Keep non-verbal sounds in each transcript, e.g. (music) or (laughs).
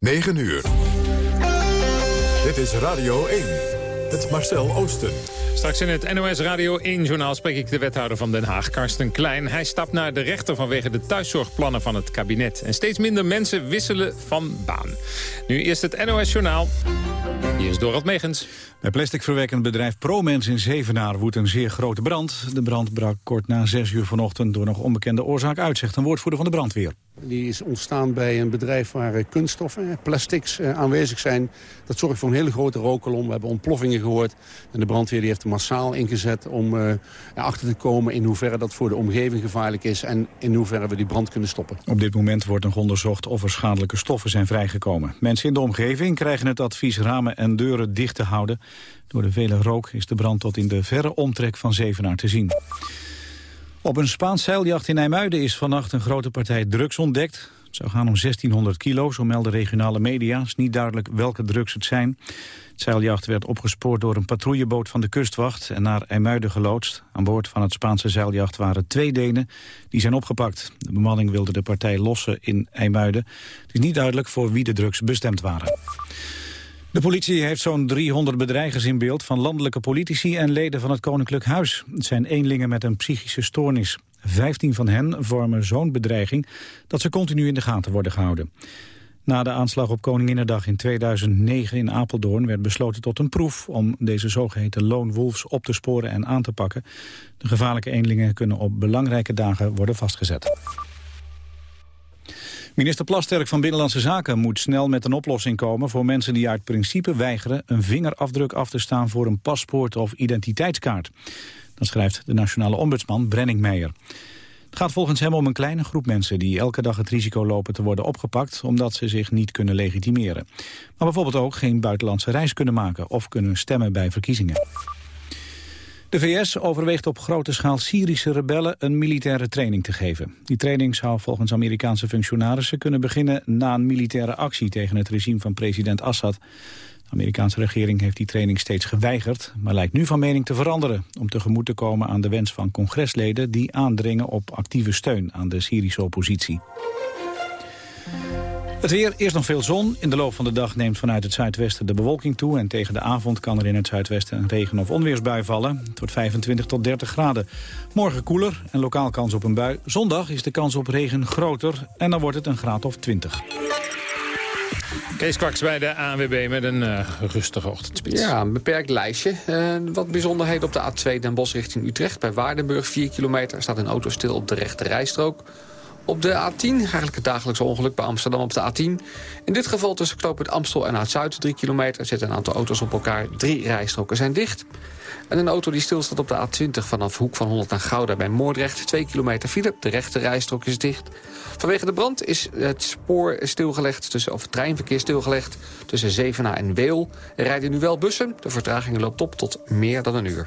9 uur. Dit is Radio 1. Het Marcel Oosten. Straks in het NOS Radio 1-journaal spreek ik de wethouder van Den Haag, Karsten Klein. Hij stapt naar de rechter vanwege de thuiszorgplannen van het kabinet. En steeds minder mensen wisselen van baan. Nu eerst het NOS-journaal. Hier is Dorot Megens. Bij plasticverwerkend bedrijf ProMens in Zevenaar woedt een zeer grote brand. De brand brak kort na 6 uur vanochtend door nog onbekende oorzaak uit, zegt een woordvoerder van de brandweer. Die is ontstaan bij een bedrijf waar eh, kunststoffen, eh, plastics eh, aanwezig zijn. Dat zorgt voor een hele grote rookkolom. We hebben ontploffingen gehoord. En de brandweer die heeft er massaal ingezet om erachter te komen... in hoeverre dat voor de omgeving gevaarlijk is... en in hoeverre we die brand kunnen stoppen. Op dit moment wordt nog onderzocht of er schadelijke stoffen zijn vrijgekomen. Mensen in de omgeving krijgen het advies ramen en deuren dicht te houden. Door de vele rook is de brand tot in de verre omtrek van Zevenaar te zien. Op een Spaans zeiljacht in IJmuiden is vannacht een grote partij drugs ontdekt. Het zou gaan om 1600 kilo, zo melden regionale media. Het is niet duidelijk welke drugs het zijn. Het zeiljacht werd opgespoord door een patrouilleboot van de kustwacht... en naar IJmuiden geloodst. Aan boord van het Spaanse zeiljacht waren twee Denen. Die zijn opgepakt. De bemanning wilde de partij lossen in IJmuiden. Het is niet duidelijk voor wie de drugs bestemd waren. De politie heeft zo'n 300 bedreigers in beeld van landelijke politici en leden van het Koninklijk Huis. Het zijn eenlingen met een psychische stoornis. Vijftien van hen vormen zo'n bedreiging dat ze continu in de gaten worden gehouden. Na de aanslag op Koninginnedag in 2009 in Apeldoorn werd besloten tot een proef om deze zogeheten lone wolves op te sporen en aan te pakken. De gevaarlijke eenlingen kunnen op belangrijke dagen worden vastgezet. Minister Plasterk van Binnenlandse Zaken moet snel met een oplossing komen voor mensen die uit principe weigeren een vingerafdruk af te staan voor een paspoort of identiteitskaart. Dat schrijft de nationale ombudsman Brenning Meijer. Het gaat volgens hem om een kleine groep mensen die elke dag het risico lopen te worden opgepakt omdat ze zich niet kunnen legitimeren. Maar bijvoorbeeld ook geen buitenlandse reis kunnen maken of kunnen stemmen bij verkiezingen. De VS overweegt op grote schaal Syrische rebellen een militaire training te geven. Die training zou volgens Amerikaanse functionarissen kunnen beginnen na een militaire actie tegen het regime van president Assad. De Amerikaanse regering heeft die training steeds geweigerd, maar lijkt nu van mening te veranderen om tegemoet te komen aan de wens van congresleden die aandringen op actieve steun aan de Syrische oppositie. Het weer, eerst nog veel zon. In de loop van de dag neemt vanuit het zuidwesten de bewolking toe... en tegen de avond kan er in het zuidwesten een regen- of onweersbui vallen. Het wordt 25 tot 30 graden. Morgen koeler en lokaal kans op een bui. Zondag is de kans op regen groter en dan wordt het een graad of 20. Kees Kwaks bij de ANWB met een uh, rustige ochtendspits. Ja, een beperkt lijstje. Uh, wat bijzonderheden op de A2 Den Bosch richting Utrecht. Bij Waardenburg 4 kilometer staat een auto stil op de rechte rijstrook. Op de A10, eigenlijk het dagelijkse ongeluk bij Amsterdam op de A10. In dit geval tussen knooppunt Amstel en Zuid 3 kilometer... zitten een aantal auto's op elkaar. Drie rijstroken zijn dicht. En een auto die stilstaat op de A20 vanaf Hoek van Holland naar Gouda bij Moordrecht. 2 kilometer file, de rechte rijstrook is dicht. Vanwege de brand is het spoor stilgelegd, tussen, of het treinverkeer stilgelegd... tussen Zevenaar en Weel. Er rijden nu wel bussen, de vertraging loopt op tot meer dan een uur.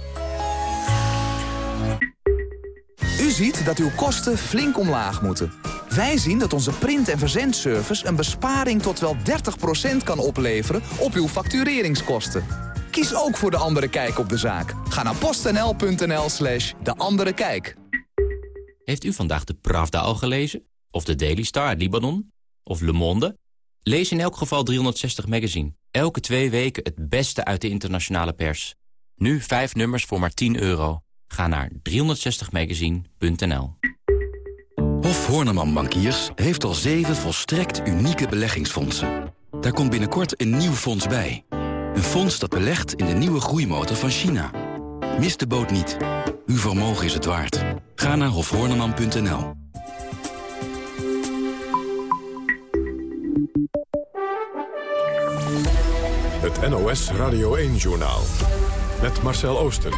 ziet dat uw kosten flink omlaag moeten. Wij zien dat onze print- en verzendservice een besparing tot wel 30% kan opleveren op uw factureringskosten. Kies ook voor De Andere Kijk op de zaak. Ga naar postnl.nl slash De Andere Kijk. Heeft u vandaag de Pravda al gelezen? Of de Daily Star uit Libanon? Of Le Monde? Lees in elk geval 360 Magazine. Elke twee weken het beste uit de internationale pers. Nu vijf nummers voor maar 10 euro. Ga naar 360magazine.nl. Hof Horneman Bankiers heeft al zeven volstrekt unieke beleggingsfondsen. Daar komt binnenkort een nieuw fonds bij. Een fonds dat belegt in de nieuwe groeimotor van China. Mis de boot niet. Uw vermogen is het waard. Ga naar hofhorneman.nl. Het NOS Radio 1-journaal. Met Marcel Oosten.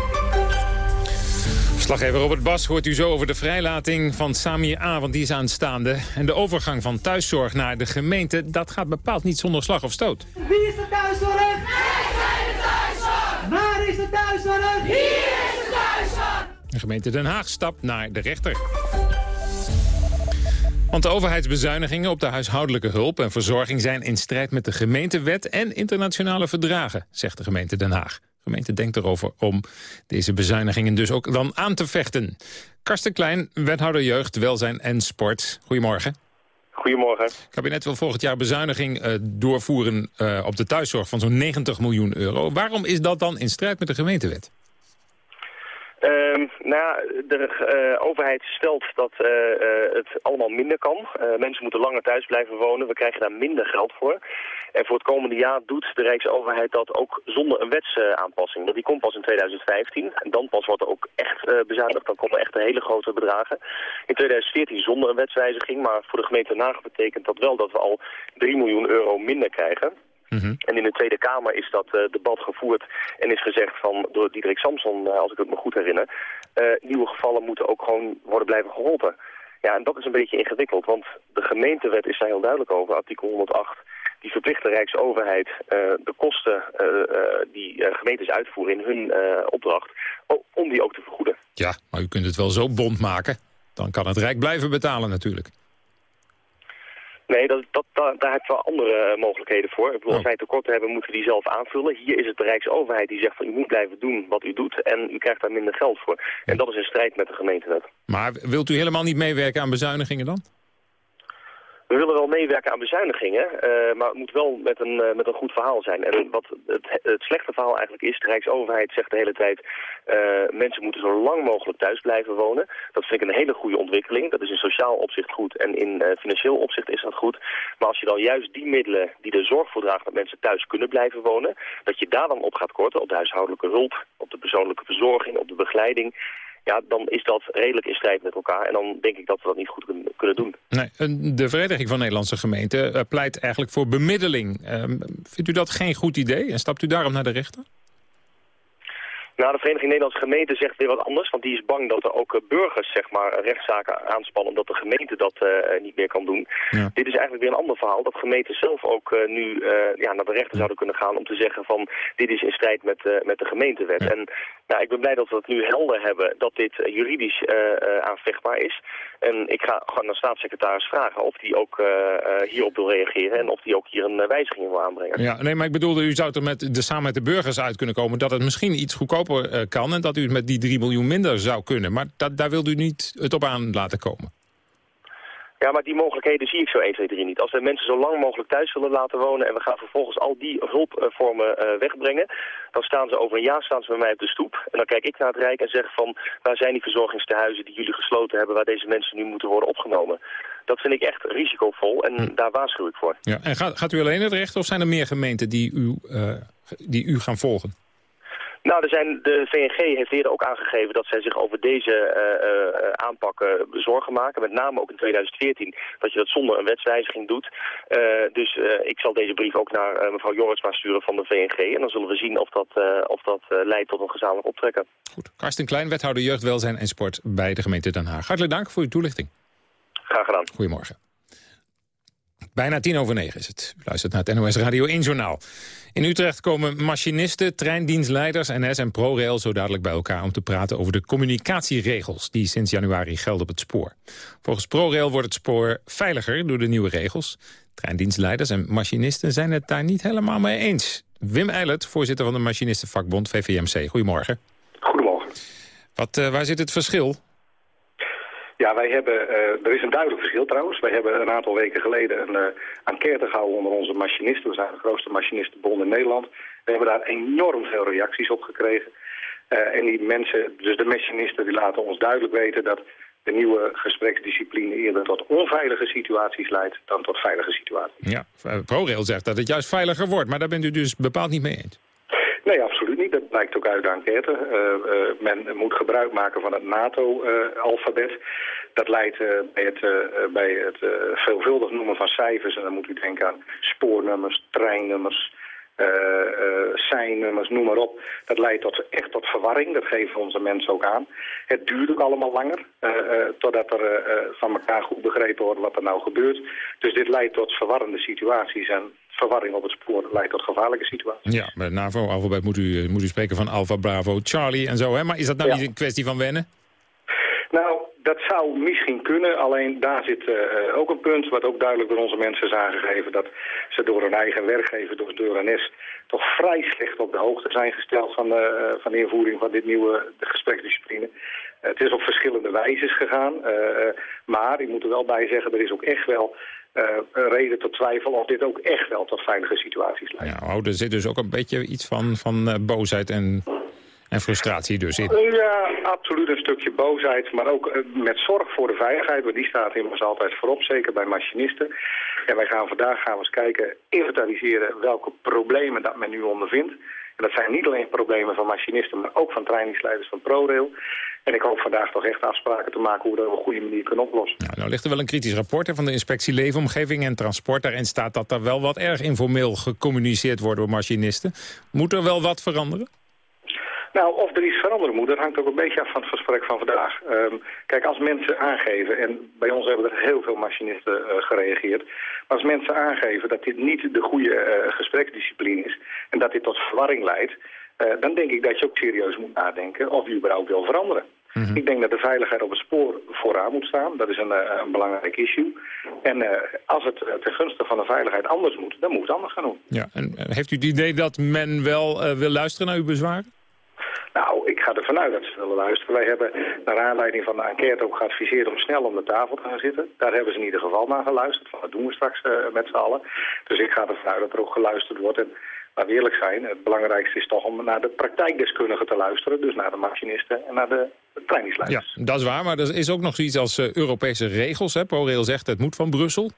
Slaggever Robert Bas hoort u zo over de vrijlating van Samir A, want die is aanstaande. En de overgang van thuiszorg naar de gemeente, dat gaat bepaald niet zonder slag of stoot. Wie is de thuiszorg? Wij zijn de thuiszorg! Waar is de thuiszorg? Hier is de thuiszorg! De gemeente Den Haag stapt naar de rechter. Want de overheidsbezuinigingen op de huishoudelijke hulp en verzorging zijn in strijd met de gemeentewet en internationale verdragen, zegt de gemeente Den Haag. De gemeente denkt erover om deze bezuinigingen dus ook dan aan te vechten. Karsten Klein, wethouder jeugd, welzijn en sport. Goedemorgen. Goedemorgen. Het kabinet wil volgend jaar bezuiniging uh, doorvoeren uh, op de thuiszorg van zo'n 90 miljoen euro. Waarom is dat dan in strijd met de gemeentewet? Uh, nou de uh, overheid stelt dat uh, uh, het allemaal minder kan. mensen moeten langer thuis blijven wonen. We krijgen daar minder geld voor. En voor het komende jaar doet de Rijksoverheid dat ook zonder een wetsaanpassing. Want die komt pas in 2015. En dan pas wordt er ook echt bezuinigd. Dan komen echt hele grote bedragen. In 2014 zonder een wetswijziging. Maar voor de gemeente Nagen betekent dat wel dat we al 3 miljoen euro minder krijgen. Mhm. En in de Tweede Kamer is dat uh, debat gevoerd en is gezegd van door Diederik Samson, uh, als ik het me goed herinner, uh, nieuwe gevallen moeten ook gewoon worden blijven geholpen. Ja, en dat is een beetje ingewikkeld, want de gemeentewet is daar heel duidelijk over, artikel 108. Die verplicht de Rijksoverheid de kosten die gemeentes uitvoeren in hun opdracht, om die ook te vergoeden. Ja, maar u kunt het wel zo bond maken. Dan kan het Rijk blijven betalen natuurlijk. Nee, dat, dat, daar, daar heb je wel andere uh, mogelijkheden voor. Ik bedoel, als wij tekorten hebben, moeten we die zelf aanvullen. Hier is het de Rijksoverheid die zegt van u moet blijven doen wat u doet en u krijgt daar minder geld voor. En dat is in strijd met de gemeentewet. Maar wilt u helemaal niet meewerken aan bezuinigingen dan? We willen wel meewerken aan bezuinigingen, uh, maar het moet wel met een, uh, met een goed verhaal zijn. En wat het, het slechte verhaal eigenlijk is, de Rijksoverheid zegt de hele tijd... Uh, mensen moeten zo lang mogelijk thuis blijven wonen. Dat vind ik een hele goede ontwikkeling. Dat is in sociaal opzicht goed en in financieel opzicht is dat goed. Maar als je dan juist die middelen die er zorg voor dragen dat mensen thuis kunnen blijven wonen... dat je daar dan op gaat korten, op de huishoudelijke hulp, op de persoonlijke verzorging, op de begeleiding ja, dan is dat redelijk in strijd met elkaar. En dan denk ik dat we dat niet goed kunnen doen. Nee, de Vereniging van Nederlandse Gemeenten pleit eigenlijk voor bemiddeling. Uh, vindt u dat geen goed idee en stapt u daarom naar de rechter? Nou, de Vereniging Nederlandse Gemeenten zegt weer wat anders. Want die is bang dat er ook burgers zeg maar, rechtszaken aanspannen... omdat de gemeente dat uh, niet meer kan doen. Ja. Dit is eigenlijk weer een ander verhaal. Dat gemeenten zelf ook uh, nu uh, ja, naar de rechter zouden kunnen gaan... om te zeggen van dit is in strijd met, met de gemeentewet. Ja. En nou, ik ben blij dat we het nu helder hebben dat dit juridisch aanvechtbaar is. En ik ga gewoon naar staatssecretaris vragen of die ook hierop wil reageren... en of die ook hier een wijziging wil aanbrengen. Ja, nee, maar ik bedoelde, u zou er met de, samen met de burgers uit kunnen komen... dat het misschien iets goedkoper kan en dat u het met die 3 miljoen minder zou kunnen. Maar dat, daar wilt u niet het op aan laten komen. Ja, maar die mogelijkheden zie ik zo 1, 2, 3 niet. Als we mensen zo lang mogelijk thuis willen laten wonen... en we gaan vervolgens al die hulpvormen uh, wegbrengen... dan staan ze over een jaar staan ze bij mij op de stoep. En dan kijk ik naar het Rijk en zeg van... waar zijn die verzorgingstehuizen die jullie gesloten hebben... waar deze mensen nu moeten worden opgenomen? Dat vind ik echt risicovol en hm. daar waarschuw ik voor. Ja, en gaat, gaat u alleen het recht of zijn er meer gemeenten die u, uh, die u gaan volgen? Nou, er zijn, de VNG heeft eerder ook aangegeven dat zij zich over deze uh, aanpakken zorgen maken. Met name ook in 2014 dat je dat zonder een wetswijziging doet. Uh, dus ik zal deze brief ook naar mevrouw Jorritsma sturen van de VNG. En dan zullen we zien of dat, of dat leidt tot een gezamenlijk optrekken. Goed. Karsten Klein, wethouder jeugdwelzijn en sport bij de gemeente Den Haag. Hartelijk dank voor uw toelichting. Graag gedaan. Goedemorgen. Bijna tien over negen is het. U luistert naar het NOS Radio 1 Journaal. In Utrecht komen machinisten, treindienstleiders, NS en ProRail zo dadelijk bij elkaar om te praten over de communicatieregels die sinds januari gelden op het spoor. Volgens ProRail wordt het spoor veiliger door de nieuwe regels. Treindienstleiders en machinisten zijn het daar niet helemaal mee eens. Wim Eilert, voorzitter van de machinistenvakbond VVMC. Goedemorgen. Goedemorgen. Wat, uh, waar zit het verschil? Ja, wij hebben, uh, er is een duidelijk verschil trouwens. Wij hebben een aantal weken geleden een uh, enquête gehouden onder onze machinisten. We zijn de grootste machinistenbond in Nederland. We hebben daar enorm veel reacties op gekregen. Uh, en die mensen, dus de machinisten, die laten ons duidelijk weten dat de nieuwe gespreksdiscipline eerder tot onveilige situaties leidt dan tot veilige situaties. Ja, ProRail zegt dat het juist veiliger wordt, maar daar bent u dus bepaald niet mee eens. Nee, absoluut niet. Dat blijkt ook uit de enquête. Uh, uh, men moet gebruik maken van het NATO-alfabet. Uh, dat leidt bij het, bij het veelvuldig noemen van cijfers. En dan moet u denken aan spoornummers, treinnummers, nummers, noem maar op. Dat leidt tot, echt tot verwarring, dat geven onze mensen ook aan. Het duurt ook allemaal langer, totdat er van elkaar goed begrepen wordt wat er nou gebeurt. Dus dit leidt tot verwarrende situaties en verwarring op het spoor leidt tot gevaarlijke situaties. Ja, met NAVO-alfabet moet u, moet u spreken van Alpha, Bravo, Charlie en zo. Hè? Maar is dat nou niet een kwestie van wennen? Nou, dat zou misschien kunnen, alleen daar zit uh, ook een punt... wat ook duidelijk door onze mensen is aangegeven... dat ze door hun eigen werkgever, door de toch vrij slecht op de hoogte zijn gesteld van de, uh, van de invoering van dit nieuwe de gespreksdiscipline. het is op verschillende wijzes gegaan, maar ik moet er wel bij zeggen... er is ook echt wel een reden tot twijfel of dit ook echt wel tot veilige situaties leidt. Ja, oh, er zit dus ook een beetje iets van, van boosheid en en frustratie dus in. Ja, absoluut een stukje boosheid, maar ook eh, met zorg voor de veiligheid, want die staat immers altijd voorop, zeker bij machinisten. En wij gaan vandaag gaan we eens kijken, inventariseren welke problemen dat men nu ondervindt. En dat zijn niet alleen problemen van machinisten, maar ook van trainingsleiders van ProRail. En ik hoop vandaag toch echt afspraken te maken hoe we dat op een goede manier kunnen oplossen. Nou, nou ligt er wel een kritisch rapport van de inspectie Leefomgeving en Transport. Daarin staat dat er wel wat erg informeel gecommuniceerd wordt door machinisten. Moet er wel wat veranderen? Nou, of er iets veranderen moet, dat hangt ook een beetje af van het gesprek van vandaag. Um, kijk, als mensen aangeven, en bij ons hebben er heel veel machinisten uh, gereageerd... maar als mensen aangeven dat dit niet de goede uh, gespreksdiscipline is... en dat dit tot verwarring leidt, dan denk ik dat je ook serieus moet nadenken of je überhaupt wil veranderen. Mm -hmm. Ik denk dat de veiligheid op het spoor vooraan moet staan. Dat is een, een belangrijk issue. En als het ten gunste van de veiligheid anders moet, dan moet het anders gaan doen. Ja, en heeft u het idee dat men wel wil luisteren naar uw bezwaren? Nou, ik ga ervan uit dat ze willen luisteren. Wij hebben naar aanleiding van de enquête ook geadviseerd om snel om de tafel te gaan zitten. Daar hebben ze in ieder geval naar geluisterd. Van, dat doen we straks met z'n allen. Dus ik ga ervan uit dat er ook geluisterd wordt. En laten we eerlijk zijn, het belangrijkste is toch om naar de praktijkdeskundigen te luisteren. Dus naar de machinisten en naar de trainingsleiders. Ja, dat is waar. Maar er is ook nog zoiets als uh, Europese regels. Hè? ProRail zegt het moet van Brussel.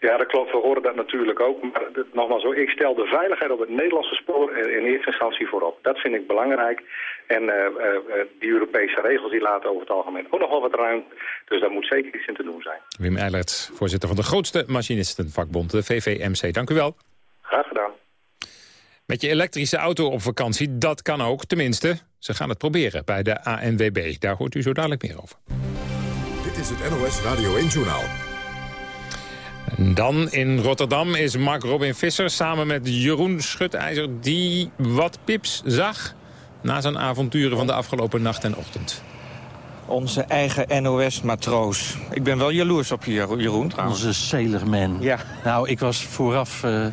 Ja, dat klopt. We horen dat natuurlijk ook. Maar nogmaals, ik stel de veiligheid op het Nederlandse spoor in eerste instantie voorop. Dat vind ik belangrijk. En uh, uh, die Europese regels die laten over het algemeen ook nog wel wat ruimte. Dus daar moet zeker iets in te doen zijn. Wim Eilert, voorzitter van de grootste machinistenvakbond, de VVMC. Dank u wel. Graag gedaan. Met je elektrische auto op vakantie, dat kan ook. Tenminste, ze gaan het proberen bij de ANWB. Daar hoort u zo dadelijk meer over. Dit is het NOS Radio 1-journaal. Dan in Rotterdam is Mark Robin Visser samen met Jeroen Schutijzer... die wat Pips zag na zijn avonturen van de afgelopen nacht en ochtend. Onze eigen NOS-matroos. Ik ben wel jaloers op je, Jeroen, trouwens. Onze sailorman. Ja. Nou, ik was vooraf... Uh,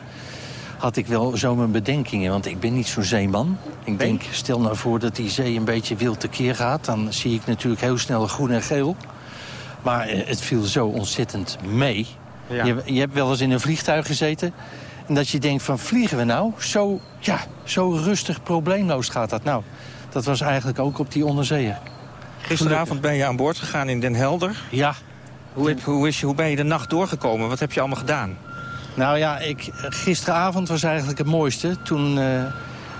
had ik wel zo mijn bedenkingen, want ik ben niet zo'n zeeman. Ik denk, stel nou voor dat die zee een beetje wild tekeer gaat... dan zie ik natuurlijk heel snel groen en geel. Maar uh, het viel zo ontzettend mee. Je, je, hebt wel eens in een vliegtuig gezeten. En dat je denkt van vliegen we nou? Zo, ja, zo rustig, probleemloos gaat dat nou. Dat was eigenlijk ook op die onderzeeër. Gisteravond ben je aan boord gegaan in Den Helder. Ja. Hoe, hoe, is, hoe ben je de nacht doorgekomen? Wat heb je allemaal gedaan? Nou ja, ik, gisteravond was eigenlijk het mooiste. Toen uh,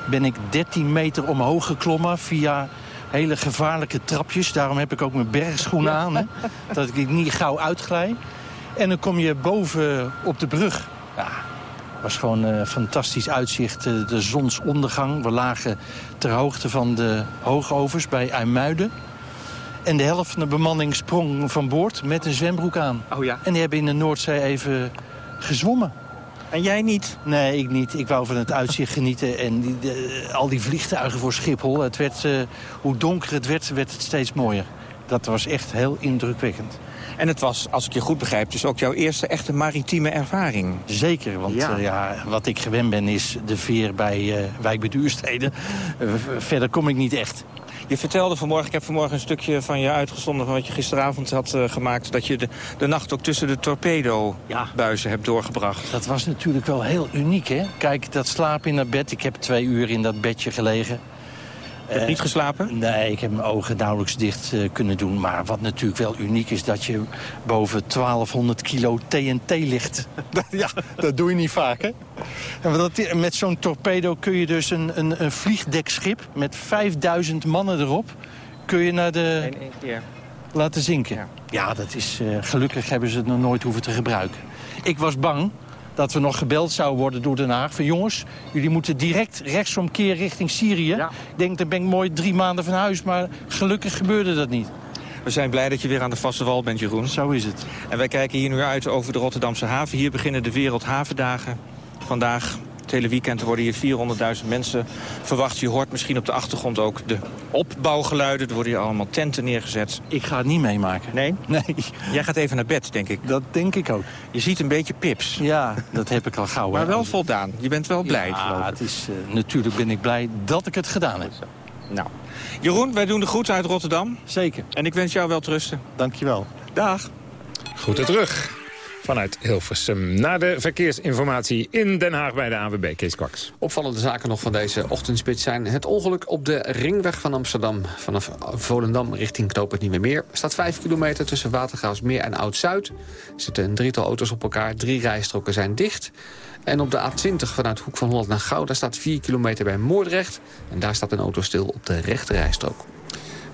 ben ik 13 meter omhoog geklommen via hele gevaarlijke trapjes. Daarom heb ik ook mijn bergschoenen aan. Hè, (laughs) dat ik niet gauw uitglij. En dan kom je boven op de brug. Ja, was gewoon een fantastisch uitzicht. Eh, de zonsondergang. We lagen ter hoogte van de hoogovers bij IJmuiden. En de helft van de bemanning sprong van boord met een zwembroek aan. Oh ja? En die hebben in de Noordzee even gezwommen. En jij niet? Nee, ik niet. Ik wou van het uitzicht genieten. En die, de, al die vliegtuigen voor Schiphol. Het werd, uh, hoe donker het werd, werd het steeds mooier. Dat was echt heel indrukwekkend. En het was, als ik je goed begrijp, dus ook jouw eerste echte maritieme ervaring. Zeker, want ja. Uh, ja wat ik gewend ben is de veer bij uh, Wijk bij Duurstede. Uh, verder kom ik niet echt. Je vertelde vanmorgen, ik heb vanmorgen een stukje van je uitgestonden... van wat je gisteravond had uh, gemaakt... dat je de, de nacht ook tussen de torpedo-buizen ja. hebt doorgebracht. Dat was natuurlijk wel heel uniek, hè? Kijk, dat slapen in dat bed. Ik heb twee uur in dat bedje gelegen. Je hebt niet geslapen? Nee, ik heb mijn ogen nauwelijks dicht uh, kunnen doen. Maar wat natuurlijk wel uniek is, dat je boven 1200 kilo TNT ligt. (laughs) ja, dat doe je niet vaak, hè? En dat, met zo'n torpedo kun je dus een, een, een, vliegdekschip met 5000 mannen erop... kun je naar de... In één keer. Laten zinken. Ja, ja dat is... Uh, gelukkig hebben ze het nog nooit hoeven te gebruiken. Ik was bang dat we nog gebeld zouden worden door Den Haag. Van jongens, jullie moeten direct rechtsomkeer richting Syrië. Ik denk, dan ben ik mooi drie maanden van huis. Maar gelukkig gebeurde dat niet. We zijn blij dat je weer aan de vaste wal bent, Jeroen. Zo is het. En wij kijken hier nu uit over de Rotterdamse haven. Hier beginnen de Wereldhavendagen. Vandaag, het hele weekend, worden hier 400.000 mensen verwacht. Je hoort misschien op de achtergrond ook de opbouwgeluiden. Er worden hier allemaal tenten neergezet. Ik ga het niet meemaken. Nee? (laughs) Nee. Jij gaat even naar bed, denk ik. Dat denk ik ook. Je ziet een beetje pips. Ja, dat heb ik al gauw. Maar wel voldaan. Je bent wel blij, geloof Ja, het is, eh, natuurlijk ben ik blij dat ik het gedaan heb. Nou. Jeroen, wij doen de groeten uit Rotterdam. Zeker. En ik wens jou wel trusten. Dankjewel. Dag. Groeten terug vanuit Hilversum naar de verkeersinformatie in Den Haag bij de AWB. Kees Kwaks. Opvallende zaken nog van deze ochtendspits zijn het ongeluk op de ringweg van Amsterdam. Vanaf Volendam richting Knoop het Nieuwe Meer. Er staat 5 kilometer tussen Watergraafsmeer en Oud-Zuid. Zitten een drietal auto's op elkaar, drie rijstroken zijn dicht. En op de A20 vanuit Hoek van Holland naar Gouda staat 4 kilometer bij Moordrecht. En daar staat een auto stil op de rechte rijstrook.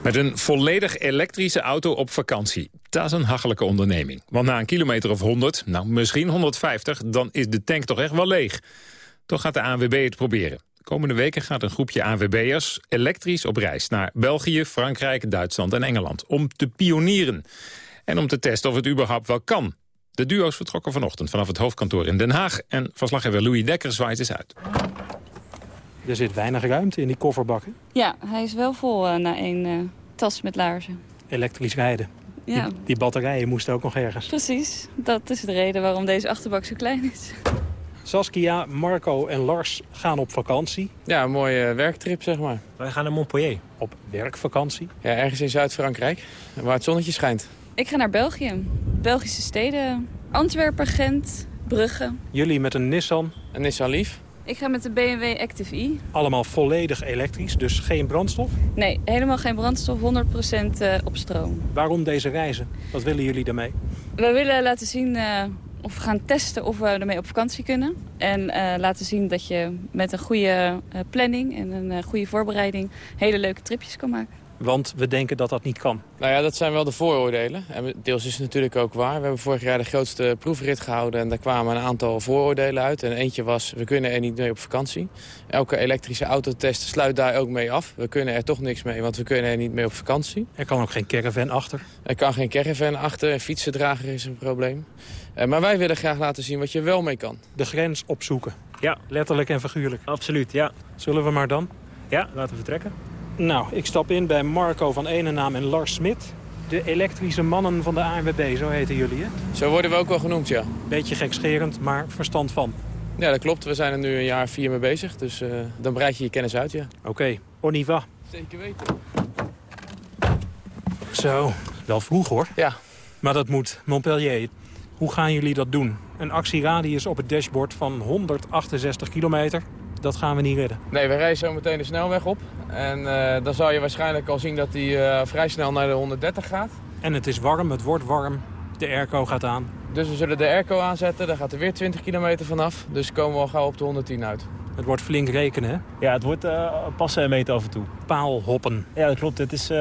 Met een volledig elektrische auto op vakantie. Dat is een hachelijke onderneming. Want na een kilometer of 100, nou misschien 150... dan is de tank toch echt wel leeg. Toch gaat de ANWB het proberen. De komende weken gaat een groepje ANWB'ers elektrisch op reis... naar België, Frankrijk, Duitsland en Engeland. Om te pionieren. En om te testen of het überhaupt wel kan. De duo's vertrokken vanochtend vanaf het hoofdkantoor in Den Haag... en verslaggever Louis Dekker zwaait eens uit. Er zit weinig ruimte in die kofferbakken. Ja, hij is wel vol eh, na één eh, tas met laarzen. Elektrisch rijden. Ja, Die, die batterijen moesten ook nog ergens. precies. Dat is de reden waarom deze achterbak zo klein is. Saskia, Marco en Lars gaan op vakantie. Ja, een mooie werktrip, zeg maar. Wij gaan naar Montpellier. Op werkvakantie. Ja, ergens in Zuid-Frankrijk, waar het zonnetje schijnt. Ik ga naar België. Belgische steden. Antwerpen, Gent, Brugge. Jullie met een Nissan. Een Nissan Leaf. Ik ga met de BMW Active E. Allemaal volledig elektrisch, dus geen brandstof. Nee, helemaal geen brandstof, 100% eh, op stroom. Waarom deze reizen? Wat willen jullie daarmee? We willen laten zien eh, of we gaan testen of we ermee op vakantie kunnen. En eh, laten zien dat je met een goede planning en een goede voorbereiding hele leuke tripjes kan maken. Want we denken dat dat niet kan. Nou ja, dat zijn wel de vooroordelen. En deels is het natuurlijk ook waar. We hebben vorig jaar de grootste proefrit gehouden... en daar kwamen een aantal vooroordelen uit. En eentje was, we kunnen er niet mee op vakantie. Elke elektrische autotest sluit daar ook mee af. We kunnen er toch niks mee, want we kunnen er niet mee op vakantie. Er kan ook geen caravan achter. Er kan geen caravan achter, een fietsendrager is een probleem. Eh, maar wij willen graag laten zien wat je wel mee kan. De grens opzoeken. Ja. Letterlijk en figuurlijk. Absoluut, ja. Zullen we maar dan? Ja, laten we vertrekken. Nou, ik stap in bij Marco van Enenaam en Lars Smit. De elektrische mannen van de ANWB, zo heten jullie, hè? Zo worden we ook wel genoemd, ja. Beetje gekscherend, maar verstand van. Ja, dat klopt. We zijn er nu een jaar vier mee bezig. Dus eh, dan breid je je kennis uit, ja. Oké, okay. on y va. Zeker weten. Zo, wel vroeg hoor. Ja. Maar dat moet. Montpellier. Hoe gaan jullie dat doen? Een actieradius op het dashboard van 168 kilometer. Dat gaan we niet redden. Nee, we rijden zo meteen de snelweg op. En uh, dan zal je waarschijnlijk al zien dat hij uh, vrij snel naar de 130 gaat. En het is warm, het wordt warm. De airco gaat aan. Dus we zullen de airco aanzetten. Daar gaat er weer 20 kilometer vanaf. Dus komen we al gauw op de 110 uit. Het wordt flink rekenen, hè? Ja, het wordt uh, passen en meten af en toe. Paal hoppen. Ja, dat klopt. Het is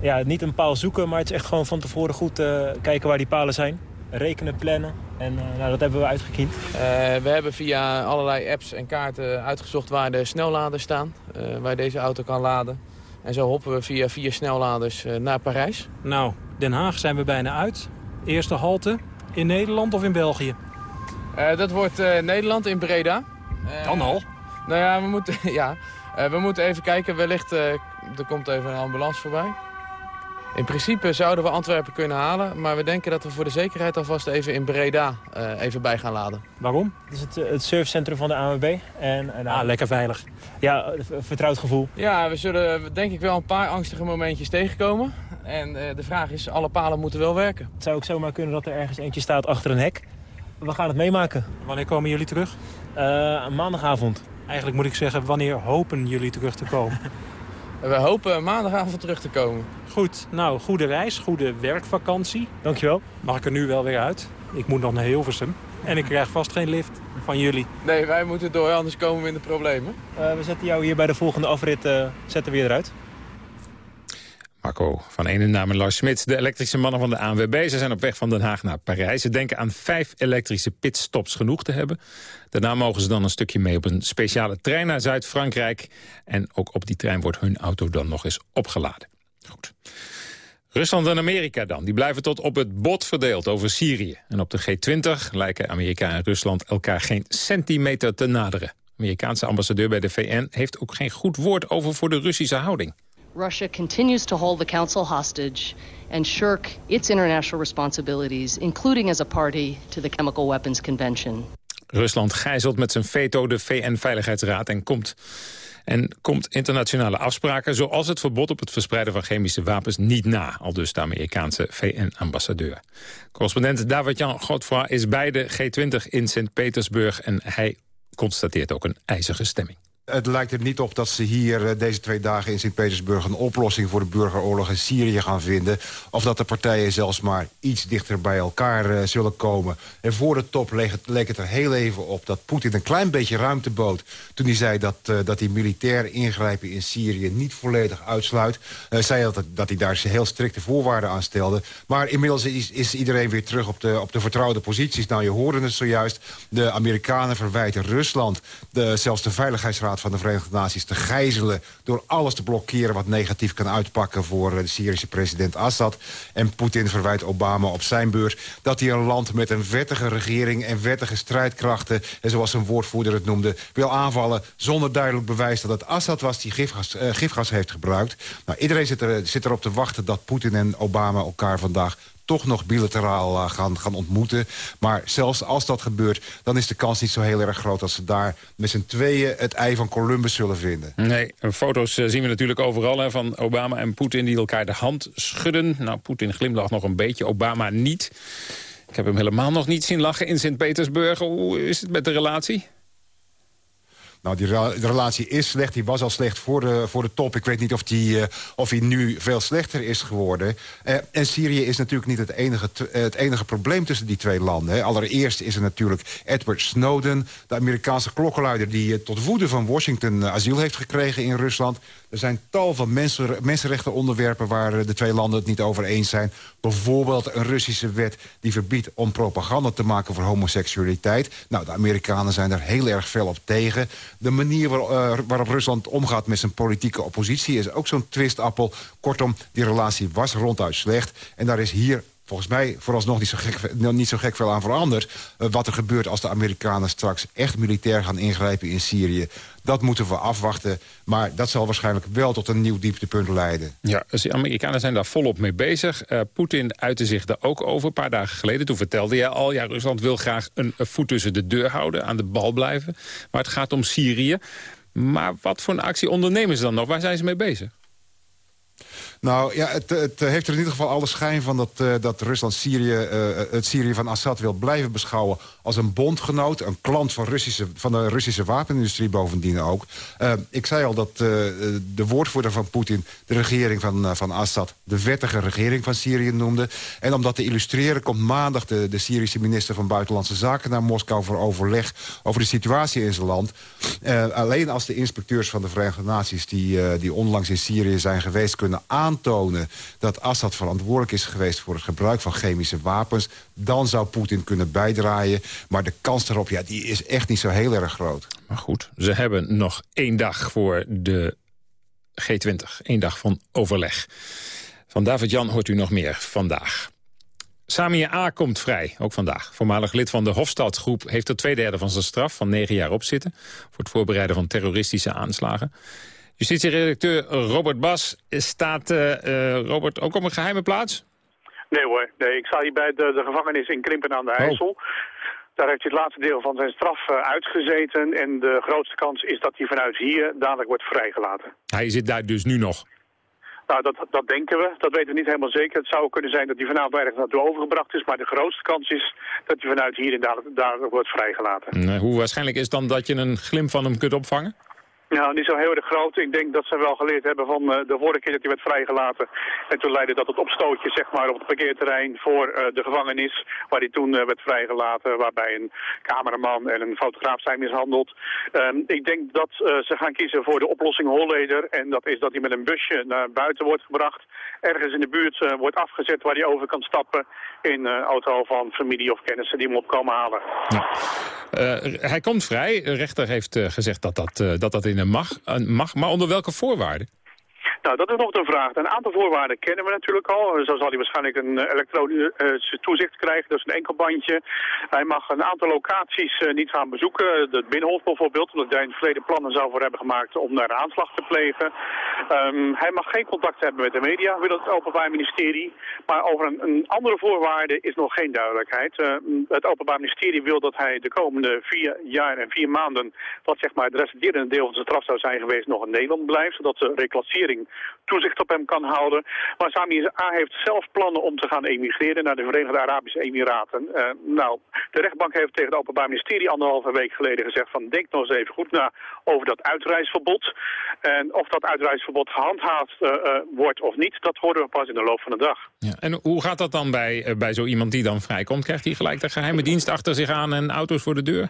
ja, niet een paal zoeken, maar het is echt gewoon van tevoren goed kijken waar die palen zijn. Rekenen, plannen. En uh, nou, dat hebben we uitgekiend. Uh, we hebben via allerlei apps en kaarten uitgezocht waar de snelladers staan. Uh, waar deze auto kan laden. En zo hoppen we via vier snelladers naar Parijs. Nou, Den Haag zijn we bijna uit. Eerste halte in Nederland of in België? dat wordt Nederland in Breda. Dan al? Nou ja, we moeten, (laughs) ja, we moeten even kijken. Wellicht er komt even een ambulance voorbij. In principe zouden we Antwerpen kunnen halen, maar we denken dat we voor de zekerheid alvast even in Breda uh, even bij gaan laden. Waarom? Het is het, het surfcentrum van de ANWB. En, en, ah, lekker veilig. Ja, vertrouwd gevoel. Ja, we zullen denk ik wel een paar angstige momentjes tegenkomen. En uh, de vraag is, alle palen moeten wel werken. Het zou ook zomaar kunnen dat er ergens eentje staat achter een hek. We gaan het meemaken. Wanneer komen jullie terug? Uh, maandagavond. Eigenlijk moet ik zeggen, wanneer hopen jullie terug te komen? (laughs) We hopen maandagavond terug te komen. Goed, nou, goede reis, goede werkvakantie. Dankjewel. Mag ik er nu wel weer uit? Ik moet nog naar Hilversum. En ik krijg vast geen lift van jullie. Nee, wij moeten door, anders komen we in de problemen. Uh, we zetten jou hier bij de volgende afrit uh, zetten we eruit. Marco van Eenennaam en Lars Smit, de elektrische mannen van de ANWB. Ze zijn op weg van Den Haag naar Parijs. Ze denken aan vijf elektrische pitstops genoeg te hebben. Daarna mogen ze dan een stukje mee op een speciale trein naar Zuid-Frankrijk. En ook op die trein wordt hun auto dan nog eens opgeladen. Goed. Rusland en Amerika dan, die blijven tot op het bot verdeeld over Syrië. En op de G20 lijken Amerika en Rusland elkaar geen centimeter te naderen. De Amerikaanse ambassadeur bij de VN heeft ook geen goed woord over voor de Russische houding. Russia continues to hold the Council hostage and shirk its international responsibilities, including as a party to the Chemical Weapons Convention. Rusland gijzelt met zijn veto de VN-veiligheidsraad en komt, en komt internationale afspraken... zoals het verbod op het verspreiden van chemische wapens niet na. Al dus de Amerikaanse VN-ambassadeur. Correspondent David-Jan Godfroy is bij de G20 in Sint-Petersburg... en hij constateert ook een ijzige stemming. Het lijkt er niet op dat ze hier eh, deze twee dagen in Sint-Petersburg... een oplossing voor de burgeroorlog in Syrië gaan vinden. Of dat de partijen zelfs maar iets dichter bij elkaar uh, zullen komen. En voor de top leek het, leek het, er heel even op dat Poetin een klein beetje ruimte bood... toen hij zei dat, uh, dat hij militair ingrijpen in Syrië niet volledig uitsluit. zei dat, dat hij daar heel strikte voorwaarden aan stelde. Maar inmiddels is, is iedereen weer terug op de, op de vertrouwde posities. Nou, je hoorde het zojuist. De Amerikanen verwijten Rusland. De, zelfs de Veiligheidsraad van de Verenigde Naties te gijzelen... door alles te blokkeren wat negatief kan uitpakken voor eh, de Syrische president Assad. En Poetin verwijt Obama op zijn beurt dat hij een land met een wettige regering... en wettige strijdkrachten, en zoals zijn woordvoerder het noemde... wil aanvallen zonder duidelijk bewijs dat het Assad was die gifgas, uh, gifgas heeft gebruikt. Nou, iedereen zit, er, zit erop te wachten dat Poetin en Obama elkaar vandaag toch nog bilateraal uh, gaan, gaan ontmoeten. Maar zelfs als dat gebeurt, dan is de kans niet zo heel erg groot... dat ze daar met z'n tweeën het ei van Columbus zullen vinden. Nee, foto's uh, zien we natuurlijk overal hè, van Obama en Poetin... die elkaar de hand schudden. Nou, Poetin glimlacht nog een beetje, Obama niet. Ik heb hem helemaal nog niet zien lachen in Sint-Petersburg. Hoe is het met de relatie? Nou, die relatie is slecht. Die was al slecht voor de, voor de top. Ik weet niet of die, uh, of die nu veel slechter is geworden. Uh, en Syrië is natuurlijk niet het enige, het enige probleem tussen die twee landen. Hè. Allereerst is er natuurlijk Edward Snowden, de Amerikaanse klokkenluider... die tot woede van Washington asiel heeft gekregen in Rusland. Er zijn tal van mensen, mensenrechtenonderwerpen waar de twee landen het niet over eens zijn. Bijvoorbeeld een Russische wet die verbiedt om propaganda te maken voor homoseksualiteit. Nou, de Amerikanen zijn daar heel erg fel op tegen. De manier uh, waarop Rusland omgaat met zijn politieke oppositie... is ook zo'n twistappel. Kortom, die relatie was ronduit slecht. En daar is hier volgens mij vooralsnog niet zo gek, niet zo gek veel aan veranderd. Uh, wat er gebeurt als de Amerikanen straks echt militair gaan ingrijpen in Syrië... dat moeten we afwachten. Maar dat zal waarschijnlijk wel tot een nieuw dieptepunt leiden. Ja, dus de Amerikanen zijn daar volop mee bezig. Uh, Poetin uitte zich daar ook over een paar dagen geleden. Toen vertelde je al, ja, Rusland wil graag een voet tussen de deur houden... aan de bal blijven. Maar het gaat om Syrië. Maar wat voor een actie ondernemen ze dan nog? Waar zijn ze mee bezig? Nou ja, het, het, heeft er in ieder geval alle schijn van dat, uh, dat Rusland Syrië, uh, het Syrië van Assad wil blijven beschouwen als een bondgenoot. Een klant van, Russische, van de Russische wapenindustrie bovendien ook. Ik zei al dat de woordvoerder van Poetin de regering van, van Assad de wettige regering van Syrië noemde. En om dat te illustreren komt maandag de, de Syrische minister van Buitenlandse Zaken naar Moskou voor overleg over de situatie in zijn land. alleen als de inspecteurs van de Verenigde Naties die, die onlangs in Syrië zijn geweest kunnen aantonen dat Assad verantwoordelijk is geweest voor het gebruik van chemische wapens, dan zou Poetin kunnen bijdraaien. Maar de kans daarop ja, die is echt niet zo heel erg groot. Maar goed, ze hebben nog één dag voor de G20. Eén dag van overleg. Van David-Jan hoort u nog meer vandaag. Samia A. komt vrij, ook vandaag. Voormalig lid van de Hofstadgroep heeft er twee derde van zijn straf... van negen jaar op zitten... voor het voorbereiden van terroristische aanslagen. Justitieredacteur Robert Bas, staat uh, uh, Robert ook op een geheime plaats? Nee hoor, nee, ik sta hier bij de, de gevangenis in Krimpen aan de oh. IJssel. Oh. Daar heeft hij het laatste deel van zijn straf uh, uitgezeten. En de grootste kans is dat hij vanuit hier dadelijk wordt vrijgelaten. Hij zit daar dus nu nog? Nou, dat, dat denken we. Dat weten we niet helemaal zeker. Het zou kunnen zijn dat hij vanavond ergens naartoe overgebracht is. Maar de grootste kans is dat hij vanuit hier en dadelijk, dadelijk wordt vrijgelaten. hoe waarschijnlijk is dan dat je een glimp van hem kunt opvangen? Nou, niet zo heel erg groot. Ik denk dat ze wel geleerd hebben van uh, de vorige keer dat hij werd vrijgelaten. En toen leidde dat het opstootje zeg maar, op het parkeerterrein voor uh, de gevangenis. Waar hij toen uh, werd vrijgelaten. Waarbij een cameraman en een fotograaf zijn mishandeld. Um, ik denk dat ze gaan kiezen voor de oplossing Holleder. En dat is dat hij met een busje naar buiten wordt gebracht. Ergens in de buurt wordt afgezet waar hij over kan stappen. In een auto van familie of kennissen die hem op komen halen. Ja. hij komt vrij. De rechter heeft gezegd dat dat, dat, dat in mag, mag, maar onder welke voorwaarden? Nou, dat is nog een vraag. Een aantal voorwaarden kennen we natuurlijk al. Zo zal hij waarschijnlijk een eh, elektronisch toezicht krijgen, dus een enkelbandje. Hij mag een aantal locaties uh, niet gaan bezoeken. Het Binnenhof bijvoorbeeld, omdat hij in het verleden plannen zou voor hebben gemaakt om daar aanslag te plegen. Um, hij mag geen contact hebben met de media, wil het Openbaar Ministerie. Maar over een, andere voorwaarde is nog geen duidelijkheid. Uh, het Openbaar Ministerie wil dat hij de komende vier jaar en vier maanden, wat zeg maar het resterende deel van zijn straf zou zijn geweest, nog in Nederland blijft. Zodat de reclassering toezicht op hem kan houden. Maar Sami A heeft zelf plannen om te gaan emigreren naar de Verenigde Arabische Emiraten. Uh, nou, de rechtbank heeft tegen het Openbaar Ministerie anderhalve week geleden gezegd van denk nog eens even goed na over dat uitreisverbod. En of dat uitreisverbod gehandhaafd uh, uh, wordt of niet, dat horen we pas in de loop van de dag. Ja, en hoe gaat dat dan bij, bij zo iemand die dan vrijkomt? Krijgt hij gelijk de geheime dienst achter zich aan en auto's voor de deur?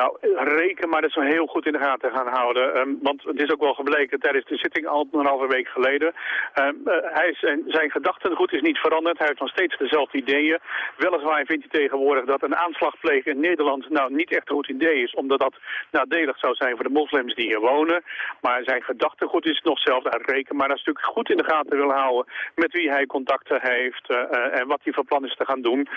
Nou, reken maar dat ze heel goed in de gaten gaan houden. Um, want het is ook wel gebleken tijdens de zitting al een halve week geleden. Um, uh, hij zijn, zijn gedachtengoed is niet veranderd. Hij heeft nog steeds dezelfde ideeën. Weliswaar vindt hij tegenwoordig dat een aanslag plegen in Nederland nou niet echt een goed idee is. Omdat dat nadelig zou zijn voor de moslims die hier wonen. Maar zijn gedachtengoed is nog zelf reken. Maar dat natuurlijk goed in de gaten willen houden met wie hij contacten heeft. Uh, uh, en wat hij van plan is te gaan doen.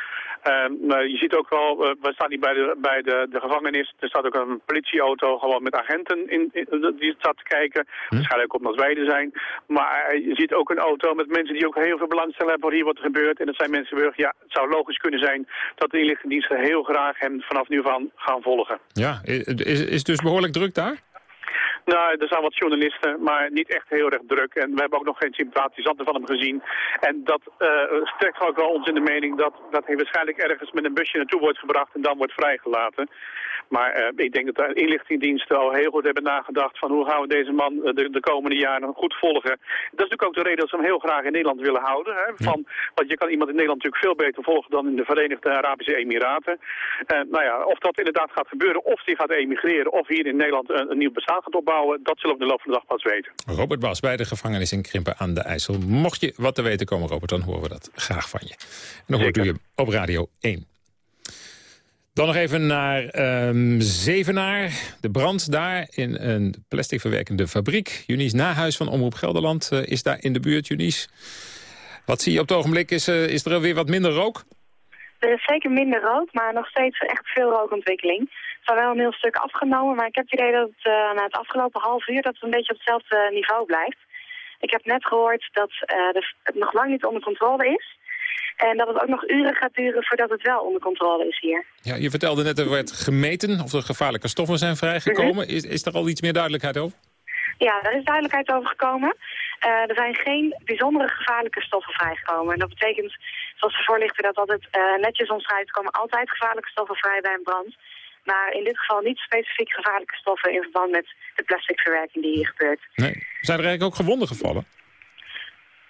je ziet ook wel, we staan hier bij de, bij de, de gevangenis er staat ook een politieauto gewoon met agenten in, in die staat te kijken. Hm? Waarschijnlijk omdat wij er zijn. Maar je ziet ook een auto met mensen die ook heel veel belangstelling hebben voor hier wat er gebeurt. En dat zijn mensen die ja, het zou logisch kunnen zijn dat de inlichtingendiensten heel graag hem vanaf nu van gaan volgen. Ja, is, is dus behoorlijk druk daar? Nou, er zijn wat journalisten, maar niet echt heel erg druk. En we hebben ook nog geen sympathisanten van hem gezien. En dat uh, sterkt ook wel ons in de mening dat, dat hij waarschijnlijk ergens met een busje naartoe wordt gebracht en dan wordt vrijgelaten. Maar uh, ik denk dat de inlichtingendiensten al heel goed hebben nagedacht van hoe gaan we deze man uh, de, de, komende jaren goed volgen. Dat is natuurlijk ook de reden dat ze hem heel graag in Nederland willen houden. Hè? Van, Want je kan iemand in Nederland natuurlijk veel beter volgen dan in de Verenigde Arabische Emiraten. Uh, nou ja, of dat inderdaad gaat gebeuren, of die gaat emigreren, of hier in Nederland een, een nieuw bestaan gaat opbouwen, dat zullen we de loop van de dag pas weten. Robert Bas bij de gevangenis in Krimpen aan de IJssel. Mocht je wat te weten komen, Robert, dan horen we dat graag van je. En dan hoort u hem op Radio 1. Dan nog even naar um, Zevenaar. De brand daar in een plastic verwerkende fabriek. Junies Nahuis van Omroep Gelderland uh, is daar in de buurt. Junies, wat zie je op het ogenblik? Is, uh, is er weer wat minder rook? Er is zeker minder rook, maar nog steeds echt veel rookontwikkeling. Het is wel een heel stuk afgenomen, maar ik heb het idee dat het uh, na het afgelopen half uur... dat het een beetje op hetzelfde niveau blijft. Ik heb net gehoord dat het nog lang niet onder controle is... En dat het ook nog uren gaat duren voordat het wel onder controle is hier. Ja, je vertelde net, er werd gemeten of er gevaarlijke stoffen zijn vrijgekomen. Mhm. is, is er al iets meer duidelijkheid over? Ja, er is duidelijkheid over gekomen. Uh, er zijn geen bijzondere gevaarlijke stoffen vrijgekomen. En dat betekent, zoals de voorlichter dat altijd uh, netjes omschrijft, komen altijd gevaarlijke stoffen vrij bij een brand. Maar in dit geval niet specifiek gevaarlijke stoffen in verband met de plastic verwerking die hier gebeurt. Nee. Zijn er eigenlijk ook gewonden gevallen?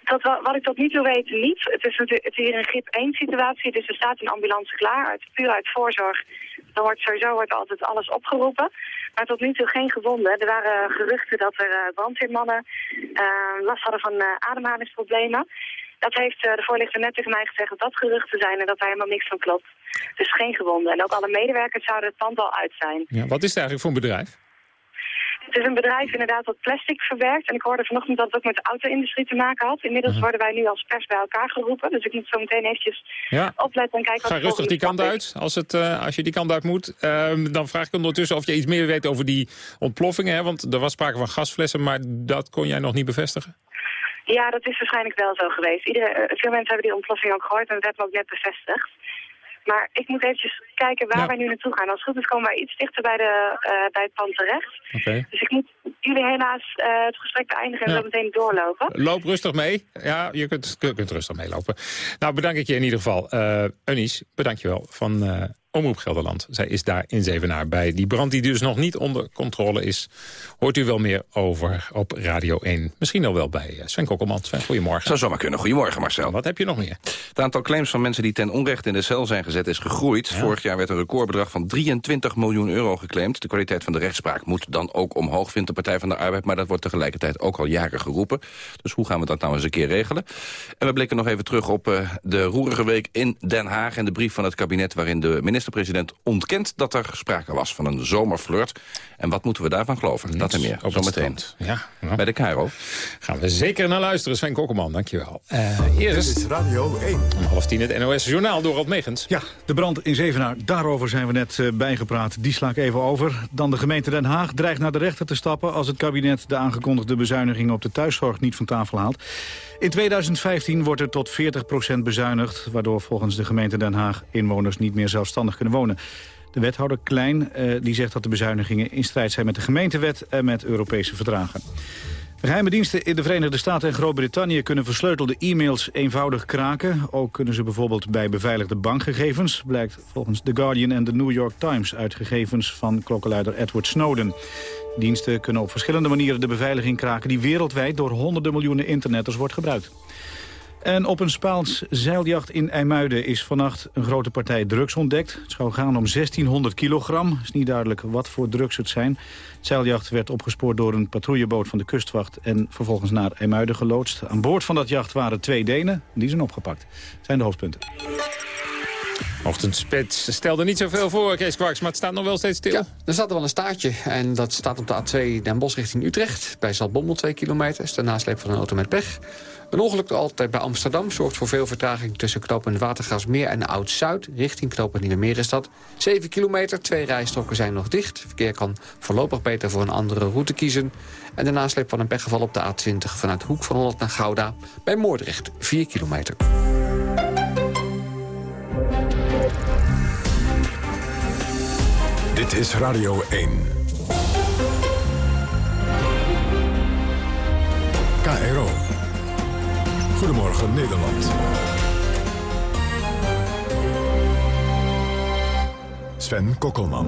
Dat, wat ik tot nu toe weet niet. Het is, het is hier een grip 1 situatie, dus er staat een ambulance klaar. Uit, puur uit voorzorg. Dan wordt sowieso wordt altijd alles opgeroepen. Maar tot nu toe geen gewonden. Er waren geruchten dat er uh, brandweermannen uh, last hadden van uh, ademhalingsproblemen. Dat heeft de voorlichter net tegen mij gezegd dat dat geruchten zijn en dat daar helemaal niks van klopt. Dus geen gewonden. En ook alle medewerkers zouden het pand al uit zijn. Ja, wat is het eigenlijk voor een bedrijf? Het is een bedrijf inderdaad dat plastic verwerkt. En ik hoorde vanochtend dat het ook met de auto-industrie te maken had. Inmiddels worden wij nu als pers bij elkaar geroepen. Dus ik moet zo meteen eventjes ja. opletten en kijken... Ga rustig die kant uit. Als, het, uh, als je die kant uit moet, uh, dan vraag ik ondertussen of je iets meer weet over die ontploffingen. Hè? Want er was sprake van gasflessen, maar dat kon jij nog niet bevestigen. Ja, dat is waarschijnlijk wel zo geweest. Iedereen, uh, veel mensen hebben die ontploffing ook gehoord en dat werd me ook net bevestigd. Maar ik moet eventjes kijken waar wij nu naartoe gaan. Als het goed is komen wij iets dichter bij, de, uh, bij het pand terecht. Okay. Dus ik moet jullie helaas uh, het gesprek beëindigen en ja. zo meteen doorlopen. Loop rustig mee. Ja, je kunt, kunt rustig meelopen. Nou, bedank ik je in ieder geval. Uh, Eunice, bedank je wel van Omroep Gelderland. Zij is daar in Zevenaar bij. Die brand die dus nog niet onder controle is... hoort u wel meer over op Radio 1. Misschien al wel bij eh, Sven Kokkelman. Sven, goedemorgen. Zou zomaar kunnen. Goedemorgen, Marcel. Wat heb je nog meer? Het aantal claims van mensen die ten onrechte in de cel zijn gezet is gegroeid. Vorig jaar werd een recordbedrag van 23 miljoen euro geclaimd. De kwaliteit van de rechtspraak moet dan ook omhoog, vindt de Partij van de Arbeid. Maar dat wordt tegelijkertijd ook al jaren geroepen. Dus hoe gaan we dat nou eens een keer regelen? En we blikken nog even terug op uh, de roerige week in Den Haag... en de brief van het kabinet waarin de minister-president ontkent... dat er sprake was van een zomerflirt. En wat moeten we daarvan geloven? dat en meer, zometeen. Ja, ja. Bij de Cairo. Gaan we zeker naar luisteren, Sven Kokkelman. Dankjewel. Uh, eerst is Radio 1. Om half tien het NOS Journaal door Megens. Ja, de brand in Zevenaar, daarover zijn we net uh, bijgepraat. Die sla ik even over. Dan de gemeente Den Haag dreigt naar de rechter te stappen... als het kabinet de aangekondigde bezuinigingen op de thuiszorg niet van tafel haalt. In 2015 wordt er tot 40% bezuinigd... waardoor volgens de gemeente Den Haag inwoners niet meer zelfstandig kunnen wonen. De wethouder Klein uh, die zegt dat de bezuinigingen in strijd zijn met de gemeentewet en met Europese verdragen. Geheime diensten in de Verenigde Staten en Groot-Brittannië kunnen versleutelde e-mails eenvoudig kraken. Ook kunnen ze bijvoorbeeld bij beveiligde bankgegevens, blijkt volgens The Guardian en The New York Times uit gegevens van klokkenluider Edward Snowden. Diensten kunnen op verschillende manieren de beveiliging kraken die wereldwijd door honderden miljoenen internetters wordt gebruikt. En op een Spaans zeiljacht in IJmuiden is vannacht een grote partij drugs ontdekt. Het zou gaan om 1600 kilogram. Het is niet duidelijk wat voor drugs het zijn. Het zeiljacht werd opgespoord door een patrouilleboot van de kustwacht... en vervolgens naar IJmuiden geloodst. Aan boord van dat jacht waren twee Denen. Die zijn opgepakt. Dat zijn de hoofdpunten. Ochtendspits stelde niet zoveel voor, Kees Kwaks, maar het staat nog wel steeds stil. Ja, er staat er wel een staartje en dat staat op de A2 Den Bosch richting Utrecht. Bij Zaltbommel 2 kilometer, is de nasleep van een auto met pech. Een ongeluk altijd bij Amsterdam zorgt voor veel vertraging... tussen knooppunt Watergasmeer en Oud-Zuid. Richting knooppunt dat. 7 kilometer, twee rijstroken zijn nog dicht. Verkeer kan voorlopig beter voor een andere route kiezen. En de nasleep van een pechgeval op de A20 vanuit Hoek van Holland naar Gouda... bij Moordrecht, 4 kilometer. Dit is Radio 1. KRO. Goedemorgen Nederland. Sven Kokkelman.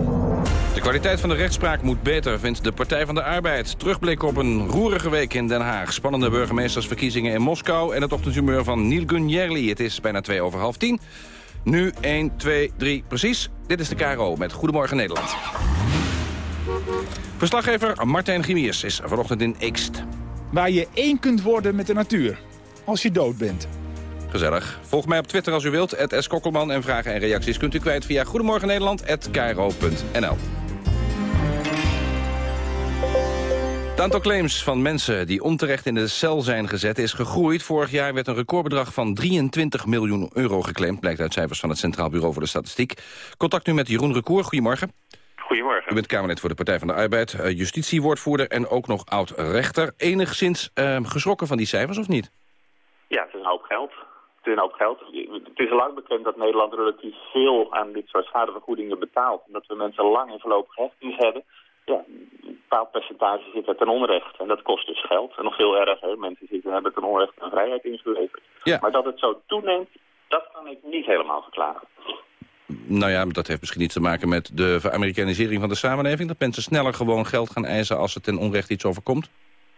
De kwaliteit van de rechtspraak moet beter, vindt de Partij van de Arbeid. Terugblik op een roerige week in Den Haag. Spannende burgemeestersverkiezingen in Moskou... en het ochtendhumeur van Neil Gunjerli. Het is bijna twee over half tien. Nu 1, 2, 3, precies. Dit is de KRO met Goedemorgen Nederland. Verslaggever Martijn Gimiers is vanochtend in Eekst. Waar je één kunt worden met de natuur, als je dood bent. Gezellig. Volg mij op Twitter als u wilt, at Kokkelman. En vragen en reacties kunt u kwijt via Goedemorgen Nederland@kro.nl. Het aantal claims van mensen die onterecht in de cel zijn gezet is gegroeid. Vorig jaar werd een recordbedrag van 23 miljoen euro geclaimd... blijkt uit cijfers van het Centraal Bureau voor de Statistiek. Contact nu met Jeroen Recour. Goedemorgen. Goedemorgen. U bent Kamerlid voor de Partij van de Arbeid, uh, justitiewoordvoerder... en ook nog oud-rechter. Enigszins uh, geschrokken van die cijfers, of niet? Ja, het is een hoop geld. Het is een hoop geld. Het is lang bekend dat Nederland relatief veel aan dit soort schadevergoedingen betaalt. Omdat we mensen lang in voorlopige hechtenis hebben ja, een bepaald percentage zit er ten onrecht. En dat kost dus geld. En nog veel erger, mensen zitten, hebben ten onrecht een vrijheid ingeleverd. Ja. Maar dat het zo toeneemt, dat kan ik niet helemaal verklaren. Nou ja, dat heeft misschien iets te maken met de veramerikanisering van de samenleving. Dat mensen sneller gewoon geld gaan eisen als het ten onrecht iets overkomt.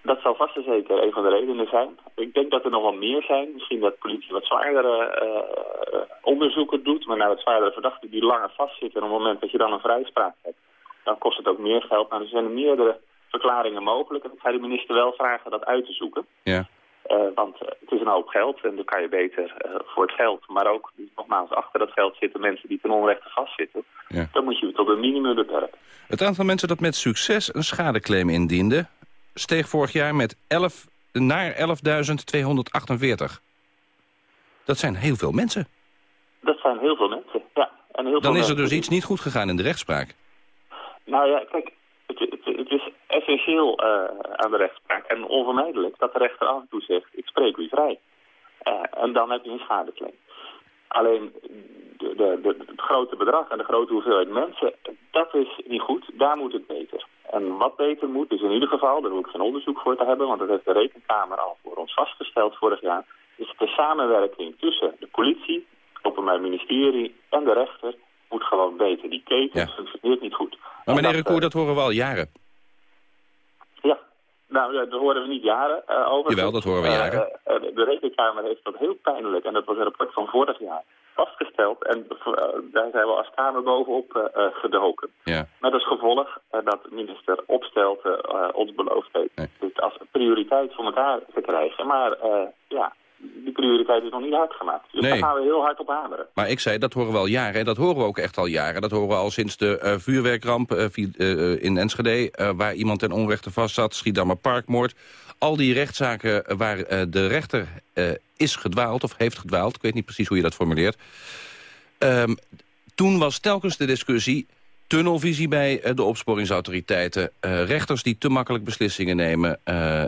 Dat zal vast en zeker een van de redenen zijn. Ik denk dat er nog wel meer zijn. Misschien dat politie wat zwaardere uh, onderzoeken doet. Maar naar het zwaardere verdachten die langer vastzitten. En op het moment dat je dan een vrijspraak hebt dan kost het ook meer geld. Nou, er zijn meerdere verklaringen mogelijk. En ik ga de minister wel vragen dat uit te zoeken. Ja. Uh, want uh, het is een hoop geld en dan kan je beter uh, voor het geld. Maar ook, nogmaals, achter dat geld zitten mensen die ten onrechte vastzitten. Ja. Dan moet je tot een minimum beperken. Het aantal mensen dat met succes een schadeclaim indiende... steeg vorig jaar met 11, naar 11.248. Dat zijn heel veel mensen. Dat zijn heel veel mensen, ja. En heel dan veel is er dus mensen. iets niet goed gegaan in de rechtspraak. Nou ja, kijk, het, het, het is essentieel uh, aan de rechtspraak en onvermijdelijk dat de rechter af en toe zegt, ik spreek u vrij. Uh, en dan heb je een schadeclaim. Alleen de, de, de, het grote bedrag en de grote hoeveelheid mensen, dat is niet goed. Daar moet het beter. En wat beter moet, is in ieder geval, daar hoef ik geen onderzoek voor te hebben, want dat heeft de Rekenkamer al voor ons vastgesteld vorig jaar, is de samenwerking tussen de politie, het Openbaar Ministerie en de rechter moet gewoon beter. Die keten functioneert niet goed. Maar meneer Recour, dat horen we al jaren. Ja, nou, ja, daar horen we niet jaren eh, over. Jawel, dat horen we Eh, jaren. eh, de Rekenkamer heeft dat heel pijnlijk, en dat was een rapport van vorig jaar, vastgesteld. En eh, daar zijn we als Kamer bovenop eh, eh, gedoken. Ja. Met als gevolg dat minister Opstelten eh, ons beloofd heeft dit als prioriteit voor elkaar te krijgen. Maar ja, die prioriteit is nog niet hard gemaakt. Dus Nee. daar gaan we heel hard op hameren. Maar ik zei, dat horen we al jaren. En dat horen we ook echt al jaren. Dat horen we al sinds de eh, vuurwerkramp eh, eh, in Enschede... waar iemand ten onrechte vast zat, Schiedammer Parkmoord. Al die rechtszaken waar de rechter is gedwaald, of heeft gedwaald... ik weet niet precies hoe je dat formuleert... Ehm, toen was telkens de discussie... tunnelvisie bij eh, de opsporingsautoriteiten... eh, rechters die te makkelijk beslissingen nemen... eh,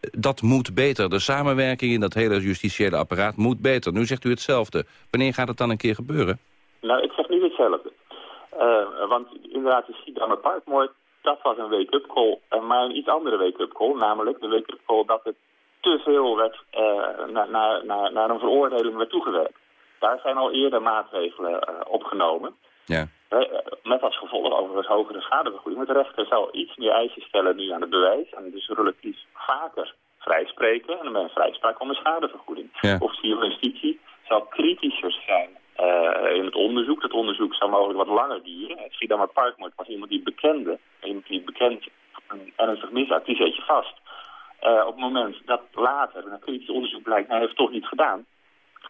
dat moet beter. De samenwerking in dat hele justitiële apparaat moet beter. Nu zegt u hetzelfde. Wanneer gaat het dan een keer gebeuren? Nou, ik zeg niet hetzelfde. Want inderdaad, de Schiedammer Parkmoord, dat was een wake-up call. maar een iets andere wake-up call, namelijk de wake-up call dat het te veel werd, naar, naar, naar, naar een veroordeling werd toegewerkt. Daar zijn al eerder maatregelen opgenomen. Ja. Eh, met als gevolg overigens hogere schadevergoeding. Maar de rechter zal iets meer eisen stellen nu aan het bewijs. En dus relatief vaker vrijspreken. En dan ben je vrijspraak om een schadevergoeding. Ja. Officier van justitie zal kritischer zijn eh, in het onderzoek. Dat onderzoek zou mogelijk wat langer duren. Het Schiedammer Parkmoord was iemand die bekende. Iemand die bekend een ernstig misdaad, die zet je vast. Eh, op het moment dat later een kritisch onderzoek blijkt, hij heeft het toch niet gedaan.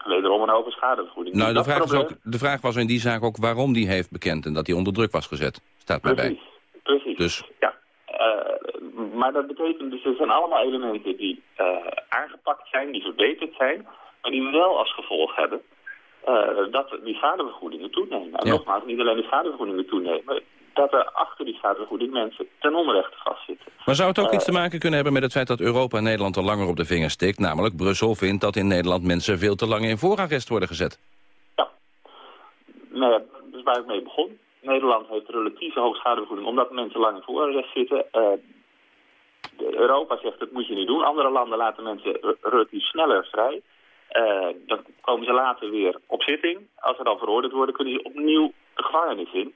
Wederom een hoge schadevergoeding. Nou, de vraag, is probleem- ook, de vraag was in die zaak ook waarom die heeft bekend... en dat hij onder druk was gezet. Staat mij bij. Precies. Dus Eh, maar dat betekent dus, er zijn allemaal elementen die eh, aangepakt zijn, die verbeterd zijn, maar die wel als gevolg hebben eh, dat die schadevergoedingen toenemen. En Ja. nogmaals, niet alleen de schadevergoedingen toenemen, dat er achter die schadevergoeding mensen ten onrechte vastzitten. Maar zou het ook Eh, iets te maken kunnen hebben met het feit dat Europa Nederland al langer op de vingers stikt? Namelijk, Brussel vindt dat in Nederland mensen veel te lang in voorarrest worden gezet. Nou ja, dat is waar ik mee begon. Nederland heeft relatieve hoge schadevergoeding omdat mensen lang in voorarrest zitten. Eh, Europa zegt dat moet je niet doen. Andere landen laten mensen re- relatief sneller vrij. Eh, dan komen ze later weer op zitting. Als ze dan veroordeeld worden, kunnen ze opnieuw de gevangenis in.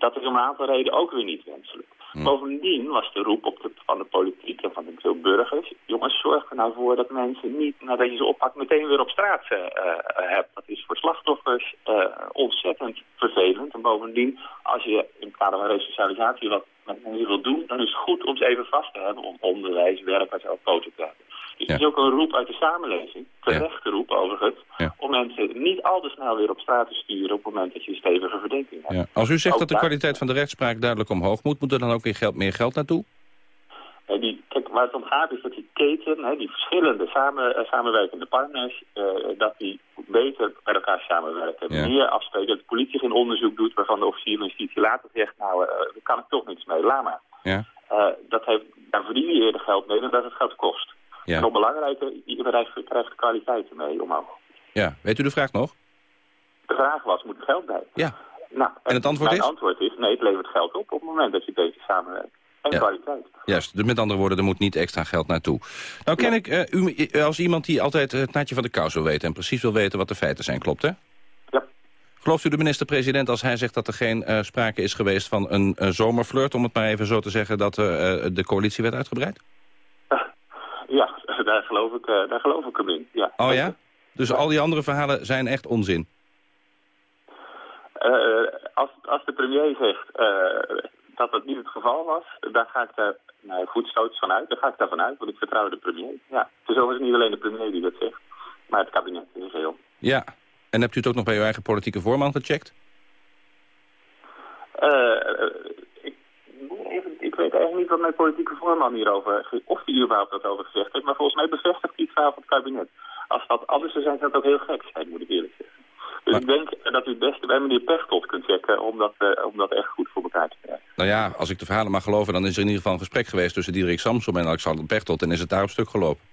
Dat is om een aantal redenen ook weer niet wenselijk. Bovendien was de roep op de, van de politiek en van de veel burgers... jongens, zorg er nou voor dat mensen niet, nadat je ze oppakt... meteen weer op straat eh, eh, hebt. Dat is voor slachtoffers eh, ontzettend vervelend. En bovendien, als je in het kader van resocialisatie wat met mensen wil doen... dan is het goed om ze even vast te hebben om onderwijs, werk poten te hebben. Dus het is ook een roep uit de samenleving, terechte roep overigens... om mensen niet al te snel weer op straat te sturen... op het moment dat je een stevige verdenking hebt. Ja. Als u zegt Ook dat de kwaliteit van de rechtspraak duidelijk omhoog moet... moet er dan ook weer geld, meer geld naartoe? Eh, die, kijk, waar het om gaat is dat die keten, hè, die verschillende samen, eh, samenwerkende partners, eh, dat die beter met elkaar samenwerken. Ja. Meer afspreken, dat de politie geen onderzoek doet waarvan de officier van justitie later zegt, nou, eh daar kan ik toch niks mee, laat maar. Ja. Dat heeft, daar verdien je eerder geld mee dan dat het geld kost. Ja. En nog belangrijker, je krijgt, krijgt de kwaliteit ermee omhoog. Ja, weet u de vraag nog? De vraag was, moet er geld bij? Ja. Nou, En het antwoord is? antwoord is, nee, het levert geld op op het moment dat je beter samenwerkt. En Ja. kwaliteit. Juist, dus met andere woorden, er moet niet extra geld naartoe. Nou ken ik eh, u eh, als iemand die altijd het natje van de kous wil weten... en precies wil weten wat de feiten zijn, klopt hè? Ja. Gelooft u de minister-president als hij zegt dat er geen eh, sprake is geweest van een eh, zomerflirt... om het maar even zo te zeggen, dat eh, eh, de coalitie werd uitgebreid? (laughs) Ja, (laughs) daar geloof ik, eh, daar geloof ik hem in. Ja. Oh ja? Dus al die andere verhalen zijn echt onzin? Eh, als, als de premier zegt eh, dat dat niet het geval was, dan ga ik daar nou, voetstoots van uit. Dan ga ik daarvan uit, want ik vertrouw de premier. Ja. Het is overigens niet alleen de premier die dat zegt, maar het kabinet in zijn geheel. Ja. En hebt u het ook nog bij uw eigen politieke voorman gecheckt? Eh, eh, ik, even, ik weet eigenlijk niet wat mijn politieke voorman hierover, of hij überhaupt dat over gezegd heeft, maar volgens mij bevestigt hij het verhaal van het kabinet. Als dat anders zou zijn, zou het ook heel gek zijn, moet ik eerlijk zeggen. Dus ik denk dat u het beste bij meneer Pechtold kunt checken om dat, eh, om dat echt goed voor elkaar te krijgen. Nou ja, als ik de verhalen mag geloven... dan is er in ieder geval een gesprek geweest tussen Diederik Samsom en Alexander Pechtold... en is het daar op stuk gelopen.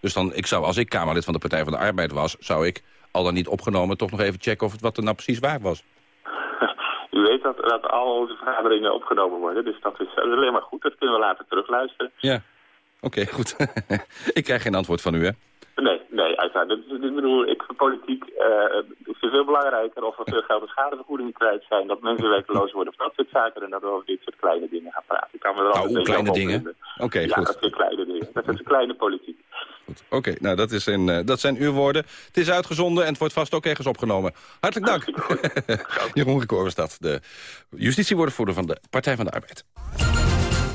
Dus dan, ik zou, als ik Kamerlid van de Partij van de Arbeid was... zou ik, al dan niet opgenomen, toch nog even checken of het wat er nou precies waar was. (laughs) U weet dat, dat al onze vergaderingen opgenomen worden, dus dat is, dat is alleen maar goed. Dat kunnen we later terugluisteren. Ja, oké, goed. (laughs) ik krijg geen antwoord van u, hè? Nee, nee, uiteraard. Ik bedoel, ik vind politiek uh, vind veel belangrijker of er veel geld en schadevergoeding kwijt zijn, dat mensen werkloos worden of dat soort zaken, en dat we over dit soort kleine dingen gaan praten. Ik kan me er altijd oh, kleine dingen? Oké, ja, goed. dat zijn kleine dingen. Dat is kleine politiek. Oké, nou dat, is een, uh, dat zijn uw woorden. Het is uitgezonden en het wordt vast ook ergens opgenomen. Hartelijk dank. (laughs) Jeroen Rekoor was dat, de justitiewoordvoerder van de Partij van de Arbeid.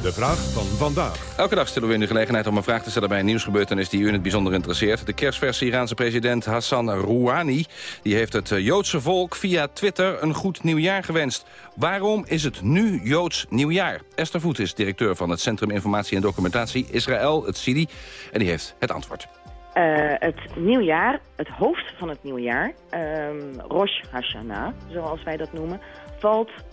De vraag van vandaag. Elke dag stellen we in de gelegenheid om een vraag te stellen bij een nieuwsgebeurtenis die u in het bijzonder interesseert. De kerstverse Iraanse president Hassan Rouhani die heeft het eh, Joodse volk via Twitter een goed nieuwjaar gewenst. Waarom is het nu Joods nieuwjaar? Esther Voet is directeur van het Centrum Informatie en Documentatie Israël, het CIDI, en die heeft het antwoord. Uh, het nieuwjaar, het hoofd van het nieuwjaar, um, Rosh Hashanah, zoals wij dat noemen, valt uh,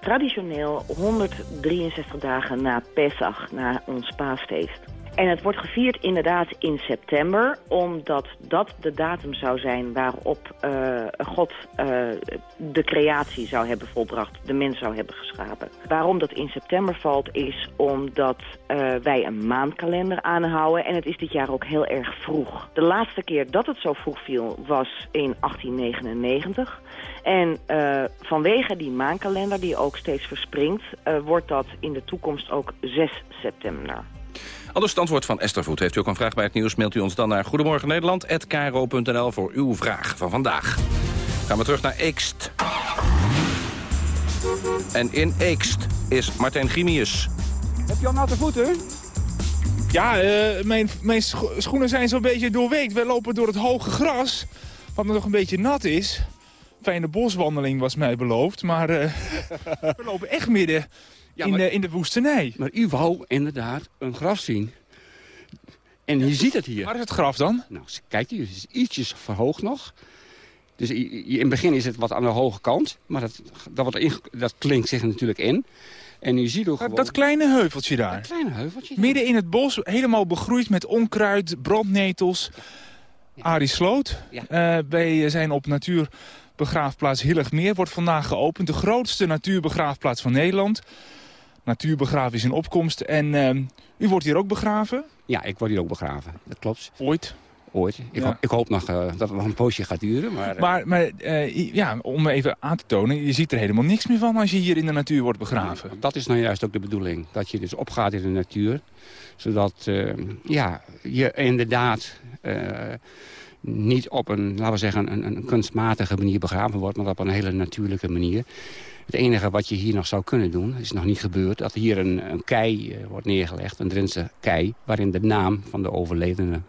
traditioneel 163 dagen na Pesach, na ons paasfeest. En het wordt gevierd inderdaad in september, omdat dat de datum zou zijn waarop uh, God uh, de creatie zou hebben volbracht, de mens zou hebben geschapen. Waarom dat in september valt is omdat uh, wij een maankalender aanhouden en het is dit jaar ook heel erg vroeg. De laatste keer dat het zo vroeg viel was in 1899. En vanwege die maankalender die ook steeds verspringt, wordt dat in de toekomst ook 6 september. Anders het antwoord van Esther Voet. Heeft u ook een vraag bij het nieuws, mailt u ons dan naar Goedemorgen Nederland@kro.nl voor uw vraag van vandaag. Gaan we terug naar Eekst. En in Eekst is Martijn Grimius. Heb je al natte voeten? Ja, uh, mijn, mijn schoenen zijn zo'n beetje doorweekt. We lopen door het hoge gras, wat nog een beetje nat is. Fijne boswandeling was mij beloofd, maar uh, (laughs) we lopen echt midden ja, in, de, in de woestenij. Maar u wou inderdaad een graf zien. En je ziet het hier. Waar is het graf dan? Nou, kijk, het is ietsjes verhoogd nog. Dus in het begin is het wat aan de hoge kant. Maar dat, dat, wordt dat klinkt zich natuurlijk in. En u ziet ook gewoon... Dat kleine heuveltje daar. Dat kleine heuveltje. Midden in het bos, helemaal begroeid met onkruid, brandnetels. Ja. Arie Sloot. Ja. Uh, wij zijn op natuurbegraafplaats Hilligmeer. Wordt vandaag geopend. De grootste natuurbegraafplaats van Nederland. Natuurbegraven is in opkomst. En uh, u wordt hier ook begraven? Ja, ik word hier ook begraven. Dat klopt. Ooit? Ooit. Ik, ja. ho ik hoop nog uh, dat het nog een poosje gaat duren. Maar, uh... maar, maar uh, ja, om even aan te tonen, je ziet er helemaal niks meer van als je hier in de natuur wordt begraven. Ja, dat is nou juist ook de bedoeling. Dat je dus opgaat in de natuur. Zodat ja, je inderdaad niet op een, laten we zeggen, een, een kunstmatige manier begraven wordt. Maar op een hele natuurlijke manier. Het enige wat je hier nog zou kunnen doen, is nog niet gebeurd... dat hier een, een kei uh, wordt neergelegd, een Drentse kei... waarin de naam van de overledene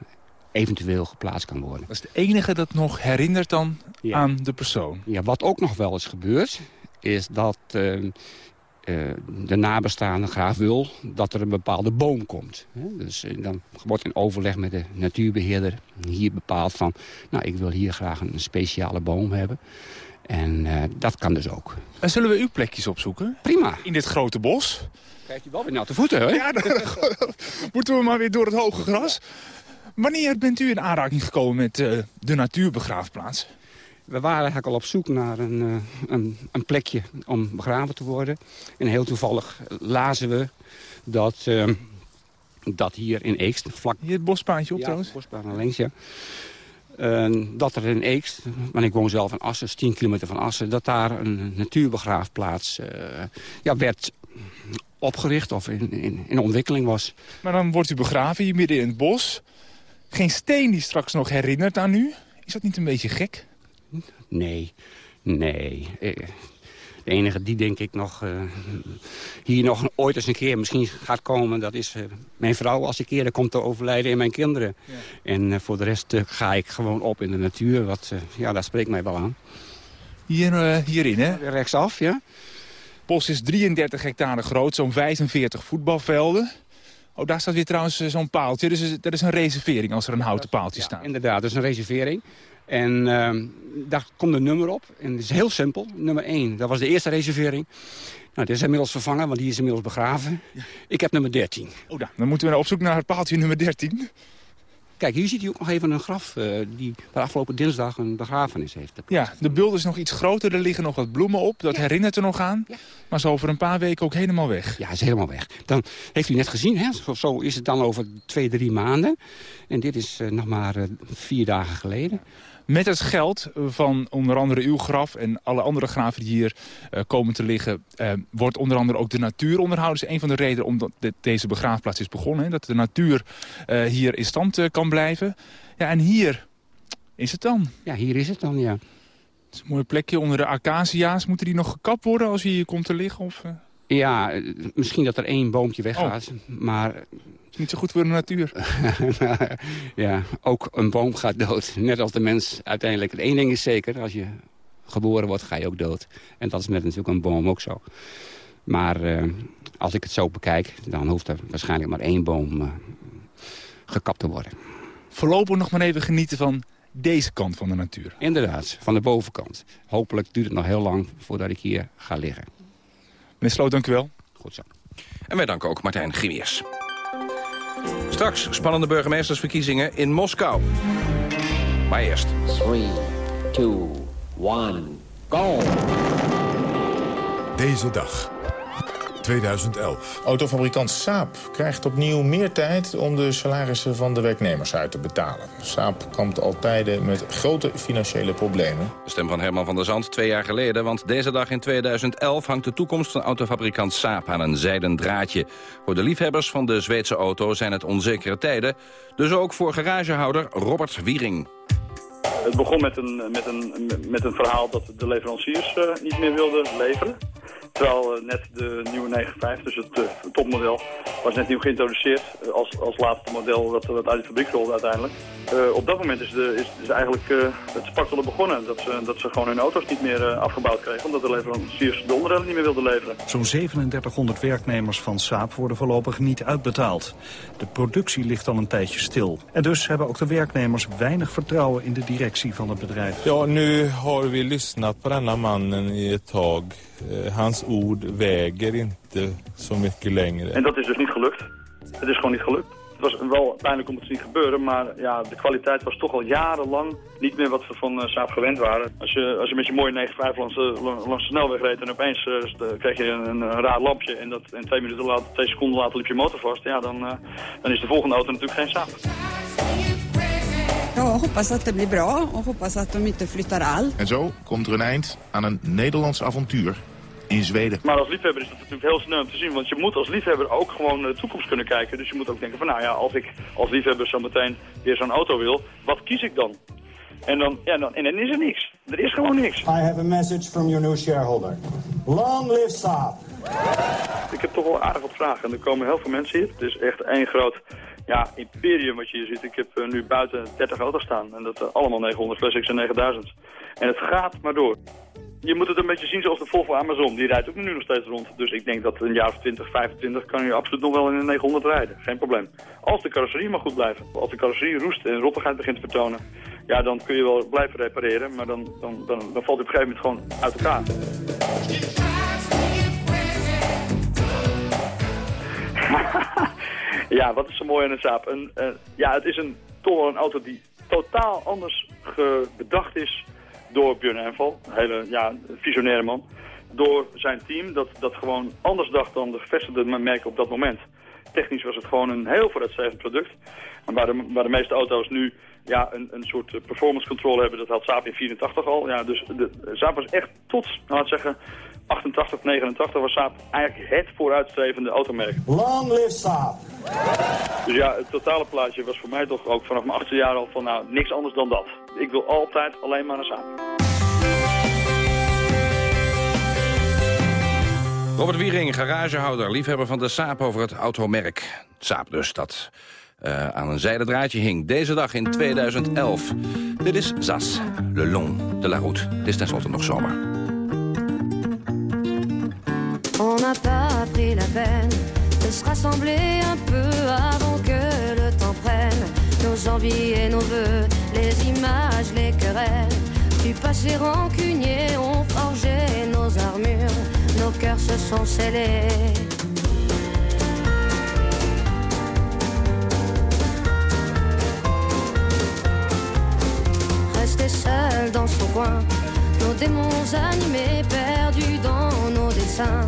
eventueel geplaatst kan worden. Dat is het enige dat nog herinnert dan ja. aan de persoon? Ja, wat ook nog wel eens gebeurt, is dat uh, uh, de nabestaande graag wil dat er een bepaalde boom komt. Dus dan wordt in overleg met de natuurbeheerder hier bepaald van... nou, ik wil hier graag een speciale boom hebben... En uh, dat kan dus ook. En zullen we uw plekjes opzoeken? Prima. In dit grote bos? Krijgt u wel weer natte voeten, hè? Ja, (laughs) dan (laughs) moeten we maar weer door het hoge gras. Wanneer bent u in aanraking gekomen met uh, de natuurbegraafplaats? We waren eigenlijk al op zoek naar een, uh, een, een, plekje om begraven te worden. En heel toevallig lazen we dat, dat hier in Eekst... Vlak... Hier het bospaantje op ja, trouwens? het bospaantje links, ja. Uh, dat er in Eekst, want ik woon zelf in Assen, 10 kilometer van Assen... dat daar een natuurbegraafplaats uh, ja, werd opgericht of in, in, in, ontwikkeling was. Maar dan wordt u begraven hier midden in het bos. Geen steen die straks nog herinnert aan u. Is dat niet een beetje gek? Nee, nee. De enige die denk ik nog uh, hier nog ooit eens een keer misschien gaat komen... dat is uh, mijn vrouw als ik eerder komt te overlijden en mijn kinderen. Ja. En uh, voor de rest ga ik gewoon op in de natuur. Wat, ja, dat spreekt mij wel aan. Hier, hierin, hè? Rechtsaf, ja. Bos is 33 hectare groot, zo'n 45 voetbalvelden. Oh, daar staat weer trouwens zo'n paaltje. Dus dat is een reservering als er een houten paaltje ja, staat. inderdaad, dat is een reservering. En uh, daar komt een nummer op. En het is heel simpel. Nummer 1, dat was de eerste reservering. Nou, die is inmiddels vervangen, want die is inmiddels begraven. Ja. Ik heb nummer 13. Oh, dan, dan moeten we op zoek naar het paaltje nummer 13. Kijk, hier ziet u ook nog even een graf uh, die afgelopen dinsdag een begrafenis heeft. Ja, de beeld is nog iets groter. Er liggen nog wat bloemen op. Dat herinnert er nog aan. Maar zo over een paar weken ook helemaal weg. Ja, is helemaal weg. Dan heeft u net gezien, hè? Zo, zo is het dan over twee, drie maanden. En dit is uh, nog maar uh, vier dagen geleden. Met het geld van onder andere uw graf en alle andere graven die hier uh, komen te liggen... Uh, wordt onder andere ook de natuur onderhouden. Dat is een van de redenen omdat deze begraafplaats is begonnen. Hè, dat de natuur uh, hier in stand kan blijven. Ja, en hier is het dan. Ja, hier is het dan, ja. Het is een mooi plekje onder de acacia's. Moeten die nog gekapt worden als je hier komt te liggen? Of, Ja, misschien dat er één boompje weggaat. Oh. Maar niet zo goed voor de natuur. (laughs) ja, ook een boom gaat dood. Net als de mens uiteindelijk. Eén ding is zeker, als je geboren wordt ga je ook dood. En dat is met natuurlijk een boom ook zo. Maar uh, als ik het zo bekijk, dan hoeft er waarschijnlijk maar één boom uh, gekapt te worden. Voorlopig nog maar even genieten van deze kant van de natuur. Inderdaad, van de bovenkant. Hopelijk duurt het nog heel lang voordat ik hier ga liggen. Meneer Sloot, dank u wel. Goed zo. En wij danken ook Martijn Grimiers. Straks spannende burgemeestersverkiezingen in Moskou. Maar eerst. 3, 2, 1, go! Deze dag. 2011. Autofabrikant Saab krijgt opnieuw meer tijd om de salarissen van de werknemers uit te betalen. Saab kampt al tijden met grote financiële problemen. De stem van Herman van der Zand twee jaar geleden, want deze dag in 2011 hangt de toekomst van autofabrikant Saab aan een zijden draadje. Voor de liefhebbers van de Zweedse auto zijn het onzekere tijden, dus ook voor garagehouder Robert Wiering. Het begon met een, met een, met een verhaal dat de leveranciers uh, niet meer wilden leveren. Terwijl uh, net de nieuwe 95, dus het uh, topmodel, was net nieuw geïntroduceerd als, als laatste model dat, dat uit de fabriek rolde uiteindelijk. op dat moment is, de, is, is eigenlijk het spartelen begonnen. Dat ze, dat ze gewoon hun auto's niet meer afgebouwd kregen, omdat de leveranciers de onderdelen niet meer wilden leveren. Zo'n 3700 werknemers van Saab worden voorlopig niet uitbetaald. De productie ligt al een tijdje stil. En dus hebben ook de werknemers weinig vertrouwen in de directie van het bedrijf. Ja, nu vi lyssnat på denna mannen i ett tag. Hans ord väger inte så mycket längre. En dat is dus niet gelukt. Het is gewoon niet gelukt. Het was wel pijnlijk om het te zien gebeuren, maar ja, de kwaliteit was toch al jarenlang niet meer wat we van uh, Saab gewend waren. Als je, als je met je mooie 9.5 langs, langs de snelweg reed en opeens uh, kreeg je een, een, raar lampje en, dat, en twee, minuten later, twee seconden later liep je motor vast, ja, dan, uh, dan is de volgende auto natuurlijk geen Saab. Ja, hoppas dat het blir bra och hoppas att de inte flyttar al. En zo komt er een eind aan een Nederlands avontuur in Zweden. Maar als liefhebber is dat natuurlijk heel snel te zien. Want je moet als liefhebber ook gewoon de toekomst kunnen kijken. Dus je moet ook denken van nou ja, als ik als liefhebber zo meteen weer zo'n auto wil, wat kies ik dan? En dan, ja, dan, en dan is er niks. Er is gewoon niks. I have a message from your new shareholder. Long live Saab. Ik heb toch wel aardig wat vragen. En er komen heel veel mensen hier. Het is echt één groot ja, imperium wat je hier ziet. Ik heb uh, nu buiten 30 auto's staan. En dat uh, allemaal 900 Classics en 9000. En het gaat maar door. Je moet het een beetje zien zoals de Volvo Amazon. Die rijdt ook nu nog steeds rond. Dus ik denk dat een jaar of 20, 25 kan je absoluut nog wel in een 900 rijden. Geen probleem. Als de carrosserie maar goed blijft. Als de carrosserie roest en rottigheid begint te vertonen. Ja, dan kun je wel blijven repareren. Maar dan, dan, dan, dan valt hij op een gegeven moment gewoon uit elkaar. (laughs) ja, wat is zo mooi aan een Saab? Een, uh, ja, het is een, toch een auto die totaal anders bedacht is door Björn Enval, een hele ja, visionaire man. Door zijn team, dat, dat gewoon anders dacht dan de gevestigde merken op dat moment. Technisch was het gewoon een heel vooruitstrevend product. En waar de, waar de meeste auto's nu ja, een, een soort performance control hebben, dat had Saab in 84 al. Ja, dus de, Saab was echt tot, nou zeggen, 88, 89 was Saab eigenlijk het vooruitstrevende automerk. Long live Saab! Dus ja, het totale plaatje was voor mij toch ook vanaf mijn achtste jaar al van nou, niks anders dan dat. Ik wil altijd alleen maar een Saab. Robert Wiering, garagehouder, liefhebber van de Saab over het automerk. Saab dus, dat uh, aan een zijden draadje hing. Deze dag in 2011. Dit is Zas, Le Long de la Route. Het is tenslotte nog zomer. n'a pas pris la peine de se rassembler un peu avant que le temps prenne nos envies et nos voeux, les images, les querelles. Du passé rancunier ont forgé nos armures, nos cœurs se sont scellés. Rester seul dans son coin, nos démons animés, perdus dans nos dessins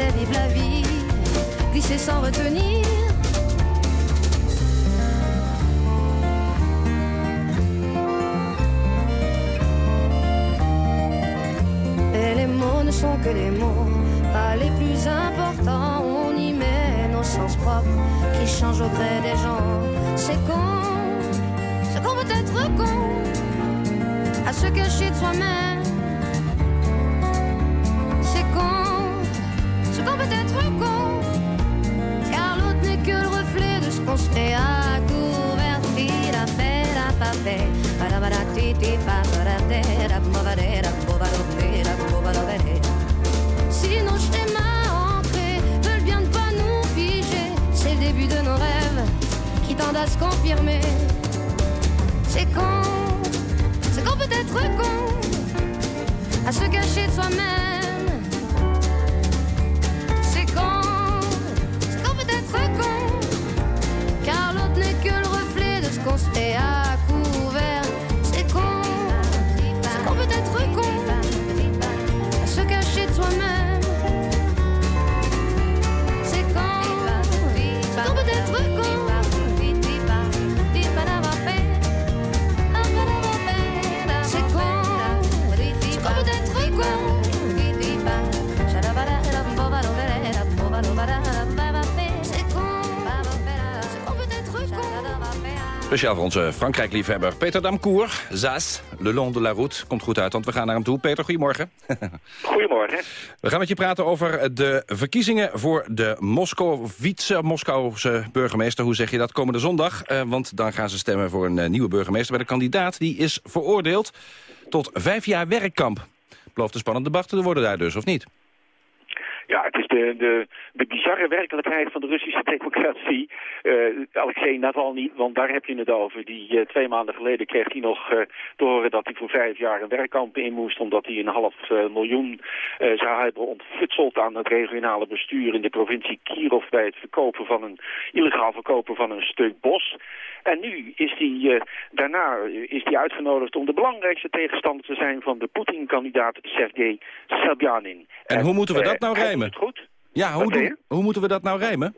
laissez vivre la vie, glisser sans retenir. Et les mots ne sont que des mots, pas les plus importants. On y met nos sens propres qui changent au gré des gens. C'est con, c'est qu'on peut être con à se cacher de soi-même. Ti. Si nos schémas ancrés veulent bien ne pas nous figer, c'est le début de nos rêves qui tendent à se confirmer. C'est con, c'est qu'on peut être con à se cacher de soi-même. Speciaal voor onze Frankrijk-liefhebber Peter Damkoer. Zas, Le Long de la Route. Komt goed uit, want we gaan naar hem toe. Peter, goedemorgen. (laughs) Goedemorgen. We gaan met je praten over de verkiezingen voor de Moskowitse, Moskouse burgemeester. Hoe zeg je dat? Komende zondag. Eh, want dan gaan ze stemmen voor een eh, nieuwe burgemeester. Bij de kandidaat die is veroordeeld tot vijf jaar werkkamp. Belooft een spannend debat te worden daar dus, of niet? Ja, het is de, de, de bizarre werkelijkheid van de Russische (laughs) democratie. Eh Alexei Navalny, want daar heb je het over. Die eh, twee maanden geleden kreeg hij nog eh, te horen dat hij voor vijf jaar een werkkamp in moest. Omdat hij een half miljoen zou hebben ontfutseld aan het regionale bestuur in de provincie Kirov bij het verkopen van een illegaal verkopen van een stuk bos. En nu is hij daarna is hij uitgenodigd om de belangrijkste tegenstander te zijn van de Poetin-kandidaat Sergei Sabyanin. En hoe moeten we dat nou hij rijmen? doet het goed. Ja, hoe, doen- hoe moeten we dat nou rijmen?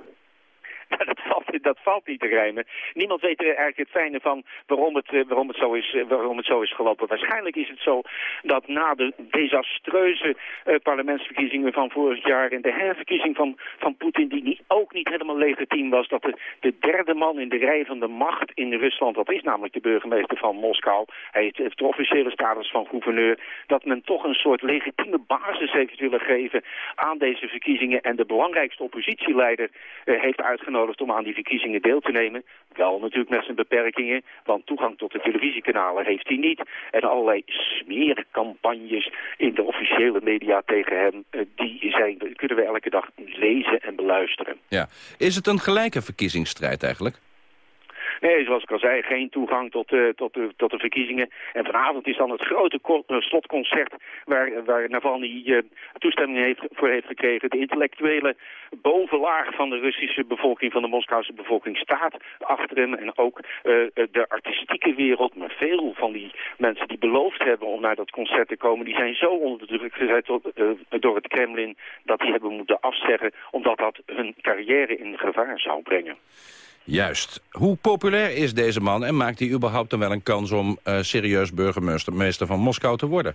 (laughs) dat, valt, dat valt niet te rijmen. Niemand weet eigenlijk het fijne van waarom het, eh, waarom, het zo is, eh, waarom het zo is gelopen. Waarschijnlijk is het zo dat na de desastreuze eh, parlementsverkiezingen van vorig jaar... en de herverkiezing van, van Poetin, die niet, ook niet helemaal legitiem was... dat de, de derde man in de rij van de macht in Rusland, dat is namelijk de burgemeester van Moskou... hij heeft, heeft de officiële status van gouverneur... dat men toch een soort legitieme basis heeft willen geven aan deze verkiezingen... en de belangrijkste oppositieleider heeft uitgenodigd om aan die verkiezingen deel te nemen. Wel natuurlijk met zijn beperkingen, want toegang tot de televisiekanalen heeft hij niet. En allerlei smeercampagnes in de officiële media tegen hem, eh, die zijn, kunnen we elke dag lezen en beluisteren. Ja. Is het een gelijke verkiezingsstrijd eigenlijk? Nee, zoals ik al zei, geen toegang tot, uh, tot, de, tot de verkiezingen. En vanavond is dan het grote slotconcert waar, waar Navalny toestemming heeft, voor heeft gekregen. De intellectuele bovenlaag van de Russische bevolking, van de Moskouse bevolking, staat achter hem. En ook de artistieke wereld, maar veel van die mensen die beloofd hebben om naar dat concert te komen, die zijn zo onder de druk gezet door het Kremlin dat die hebben moeten afzeggen, omdat dat hun carrière in gevaar zou brengen. Juist. Hoe populair is deze man en maakt hij überhaupt dan wel een kans om uh, serieus burgemeester van Moskou te worden?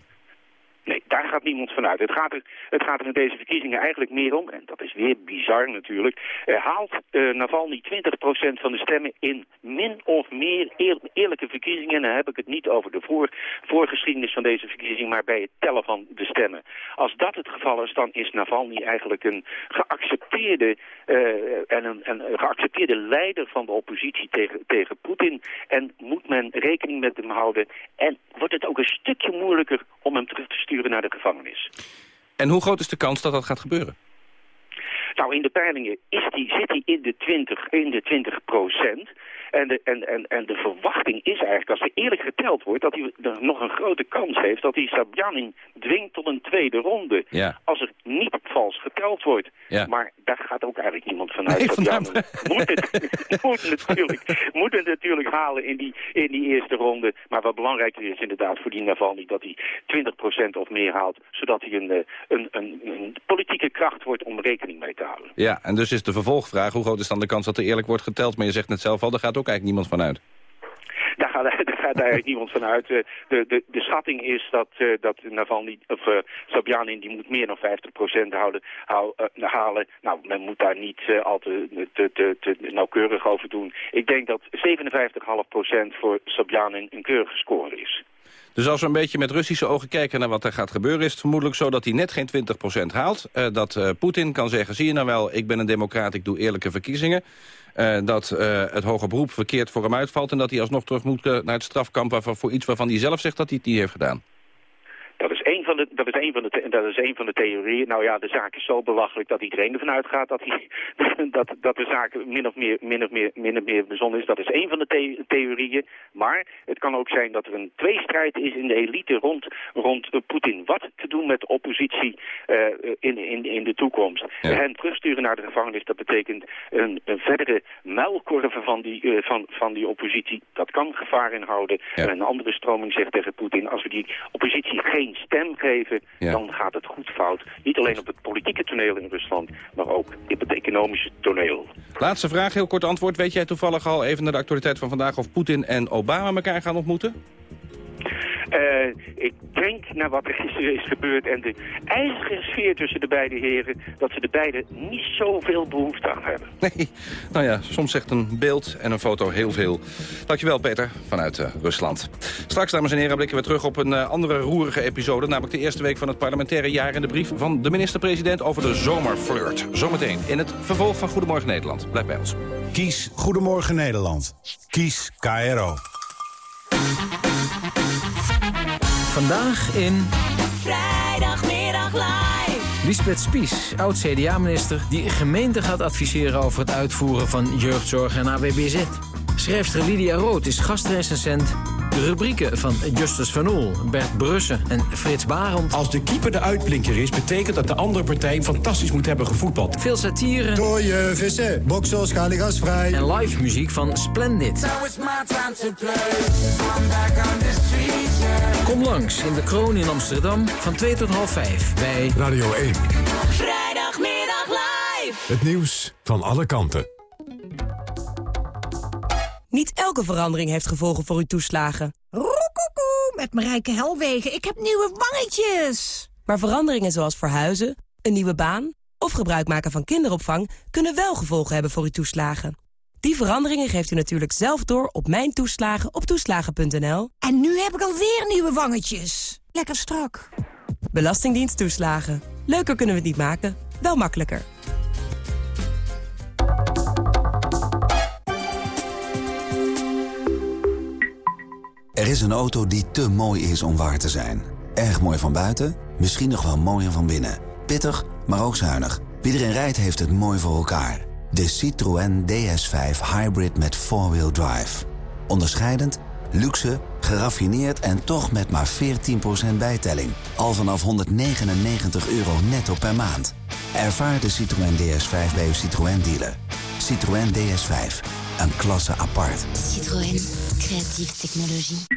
Nee, daar gaat niemand vanuit. Het gaat, er, het gaat er in deze verkiezingen eigenlijk meer om, en dat is weer bizar natuurlijk, uh, haalt uh, Navalny 20% van de stemmen in min of meer eerlijke verkiezingen. En dan heb ik het niet over de voor, voorgeschiedenis van deze verkiezing, maar bij het tellen van de stemmen. Als dat het geval is, dan is Navalny eigenlijk een geaccepteerde, uh, en een, een geaccepteerde leider van de oppositie tegen, tegen Poetin. En moet men rekening met hem houden. En wordt het ook een stukje moeilijker om hem terug te sturen naar de gevangenis. En hoe groot is de kans dat dat gaat gebeuren? Nou, in de peilingen is die, zit hij in de 20, in de 20 procent. En de, en, en, en de verwachting is eigenlijk, als er eerlijk geteld wordt... dat hij er nog een grote kans heeft dat hij Sabjanin dwingt tot een tweede ronde. Ja. Als er niet vals geteld wordt. Ja. Maar daar gaat ook eigenlijk niemand vanuit. Nee, Sabjanin (laughs) moet het, moet, natuurlijk, moet het natuurlijk halen in die, in die eerste ronde. Maar wat belangrijker is inderdaad voor die Navalny... dat hij 20% of meer haalt... zodat hij een, een, een, een politieke kracht wordt om rekening mee te houden. Ja, en dus is de vervolgvraag... hoe groot is dan de kans dat er eerlijk wordt geteld? Maar je zegt net zelf al, er gaat ook eigenlijk niemand vanuit. (laughs) Daar gaat, daar gaat eigenlijk (laughs) niemand van uit. De, de, de schatting is dat, uh, dat Navalny, of uh, Sobjanin, die moet meer dan 50% houden, hou, uh, halen. Nou, men moet daar niet uh, al te, te, te, te, nauwkeurig over doen. Ik denk dat 57,5% voor Sobjanin een keurige score is. Dus als we een beetje met Russische ogen kijken naar wat er gaat gebeuren... is het vermoedelijk zo dat hij net geen 20% haalt. Uh, dat uh, Poetin kan zeggen, zie je nou wel, ik ben een democraat, ik doe eerlijke verkiezingen. Uh, dat het hoge beroep verkeerd voor hem uitvalt... en dat hij alsnog terug moet naar het strafkamp waarvan, voor iets waarvan hij zelf zegt dat hij het niet heeft gedaan. Dat is één van de, dat is één van de, dat is één van de theorieën. Nou ja, de zaak is zo belachelijk dat iedereen ervan uitgaat dat, hij, (laughs) dat, dat de zaak min of meer, min of meer, min of meer bezonnen is. Dat is één van de the theorieën. Maar het kan ook zijn dat er een tweestrijd is in de elite rond, rond uh, Poetin. Wat te doen met de oppositie uh, in, in, in de toekomst. Ja. Hen terugsturen naar de gevangenis, dat betekent een, een verdere muilkorven van die, uh, van, van die oppositie. Dat kan gevaar inhouden. Ja. Een andere stroming zegt tegen Poetin, als we die oppositie geen stem geven, ja. dan gaat het goed fout. Niet alleen op het politieke toneel in Rusland, maar ook op het economische toneel. Laatste vraag, heel kort antwoord. Weet jij toevallig al even naar de actualiteit van vandaag... of Poetin en Obama elkaar gaan ontmoeten? Uh, ik denk naar wat er gisteren is gebeurd en de ijzige sfeer tussen de beide heren... dat ze de beiden niet zoveel behoefte aan hebben. (laughs) Nee, nou ja, soms zegt een beeld en een foto heel veel. Dankjewel Peter, vanuit uh, Rusland. Straks, dames en heren, blikken we terug op een uh, andere roerige episode... namelijk de eerste week van het parlementaire jaar... in de brief van de minister-president over de zomerflirt. Zometeen in het vervolg van Goedemorgen Nederland. Blijf bij ons. Kies Goedemorgen Nederland. Kies KRO. Vandaag in... Vrijdagmiddag live. Lisbeth Spies, oud-CDA-minister... die gemeente gaat adviseren over het uitvoeren van jeugdzorg en AWBZ. Schrijfster Lydia Rood is gastrecensent. De rubrieken van Justus van Oel, Bert Brussen en Frits Barend. Als de keeper de uitblinker is, betekent dat de andere partij fantastisch moet hebben gevoetbald. Veel satire. Dooie vissen, boksels, gasvrij. En live muziek van Splendid. Kom langs in de Kroon in Amsterdam van 2 tot half 5 bij Radio 1. Vrijdagmiddag live. Het nieuws van alle kanten. Niet elke verandering heeft gevolgen voor uw toeslagen. Roekoekoe, met Marijke Helwegen. Ik heb nieuwe wangetjes. Maar veranderingen zoals verhuizen, een nieuwe baan... of gebruik maken van kinderopvang... kunnen wel gevolgen hebben voor uw toeslagen. Die veranderingen geeft u natuurlijk zelf door op Mijn Toeslagen op toeslagen.nl. En nu heb ik alweer nieuwe wangetjes. Lekker strak. Belastingdienst toeslagen. Leuker kunnen we het niet maken, wel makkelijker. Er is een auto die te mooi is om waar te zijn. Erg mooi van buiten, misschien nog wel mooier van binnen. Pittig, maar ook zuinig. Wie erin rijdt heeft het mooi voor elkaar. De Citroën DS5 Hybrid met 4-wheel drive. Onderscheidend, luxe, geraffineerd en toch met maar 14% bijtelling. Al vanaf 199 euro netto per maand. Ervaar de Citroën DS5 bij uw Citroën dealer. Citroën DS5, een klasse apart. Citroën, creatieve technologie.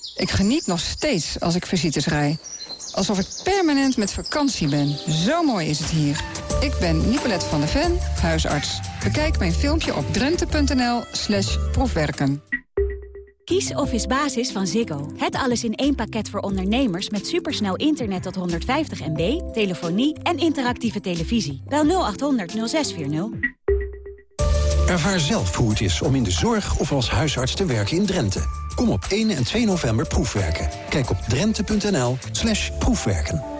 Ik geniet nog steeds als ik visites rij. Alsof ik permanent met vakantie ben. Zo mooi is het hier. Ik ben Nicolette van der Ven, huisarts. Bekijk mijn filmpje op drenthe.nl slash proefwerken. Kies Office Basis van Ziggo. Het alles in één pakket voor ondernemers met supersnel internet tot 150 MB, telefonie en interactieve televisie. Bel 0800 0640. Ervaar zelf hoe het is om in de zorg of als huisarts te werken in Drenthe. Kom op 1 en 2 november proefwerken. Kijk op drenthe.nl proefwerken.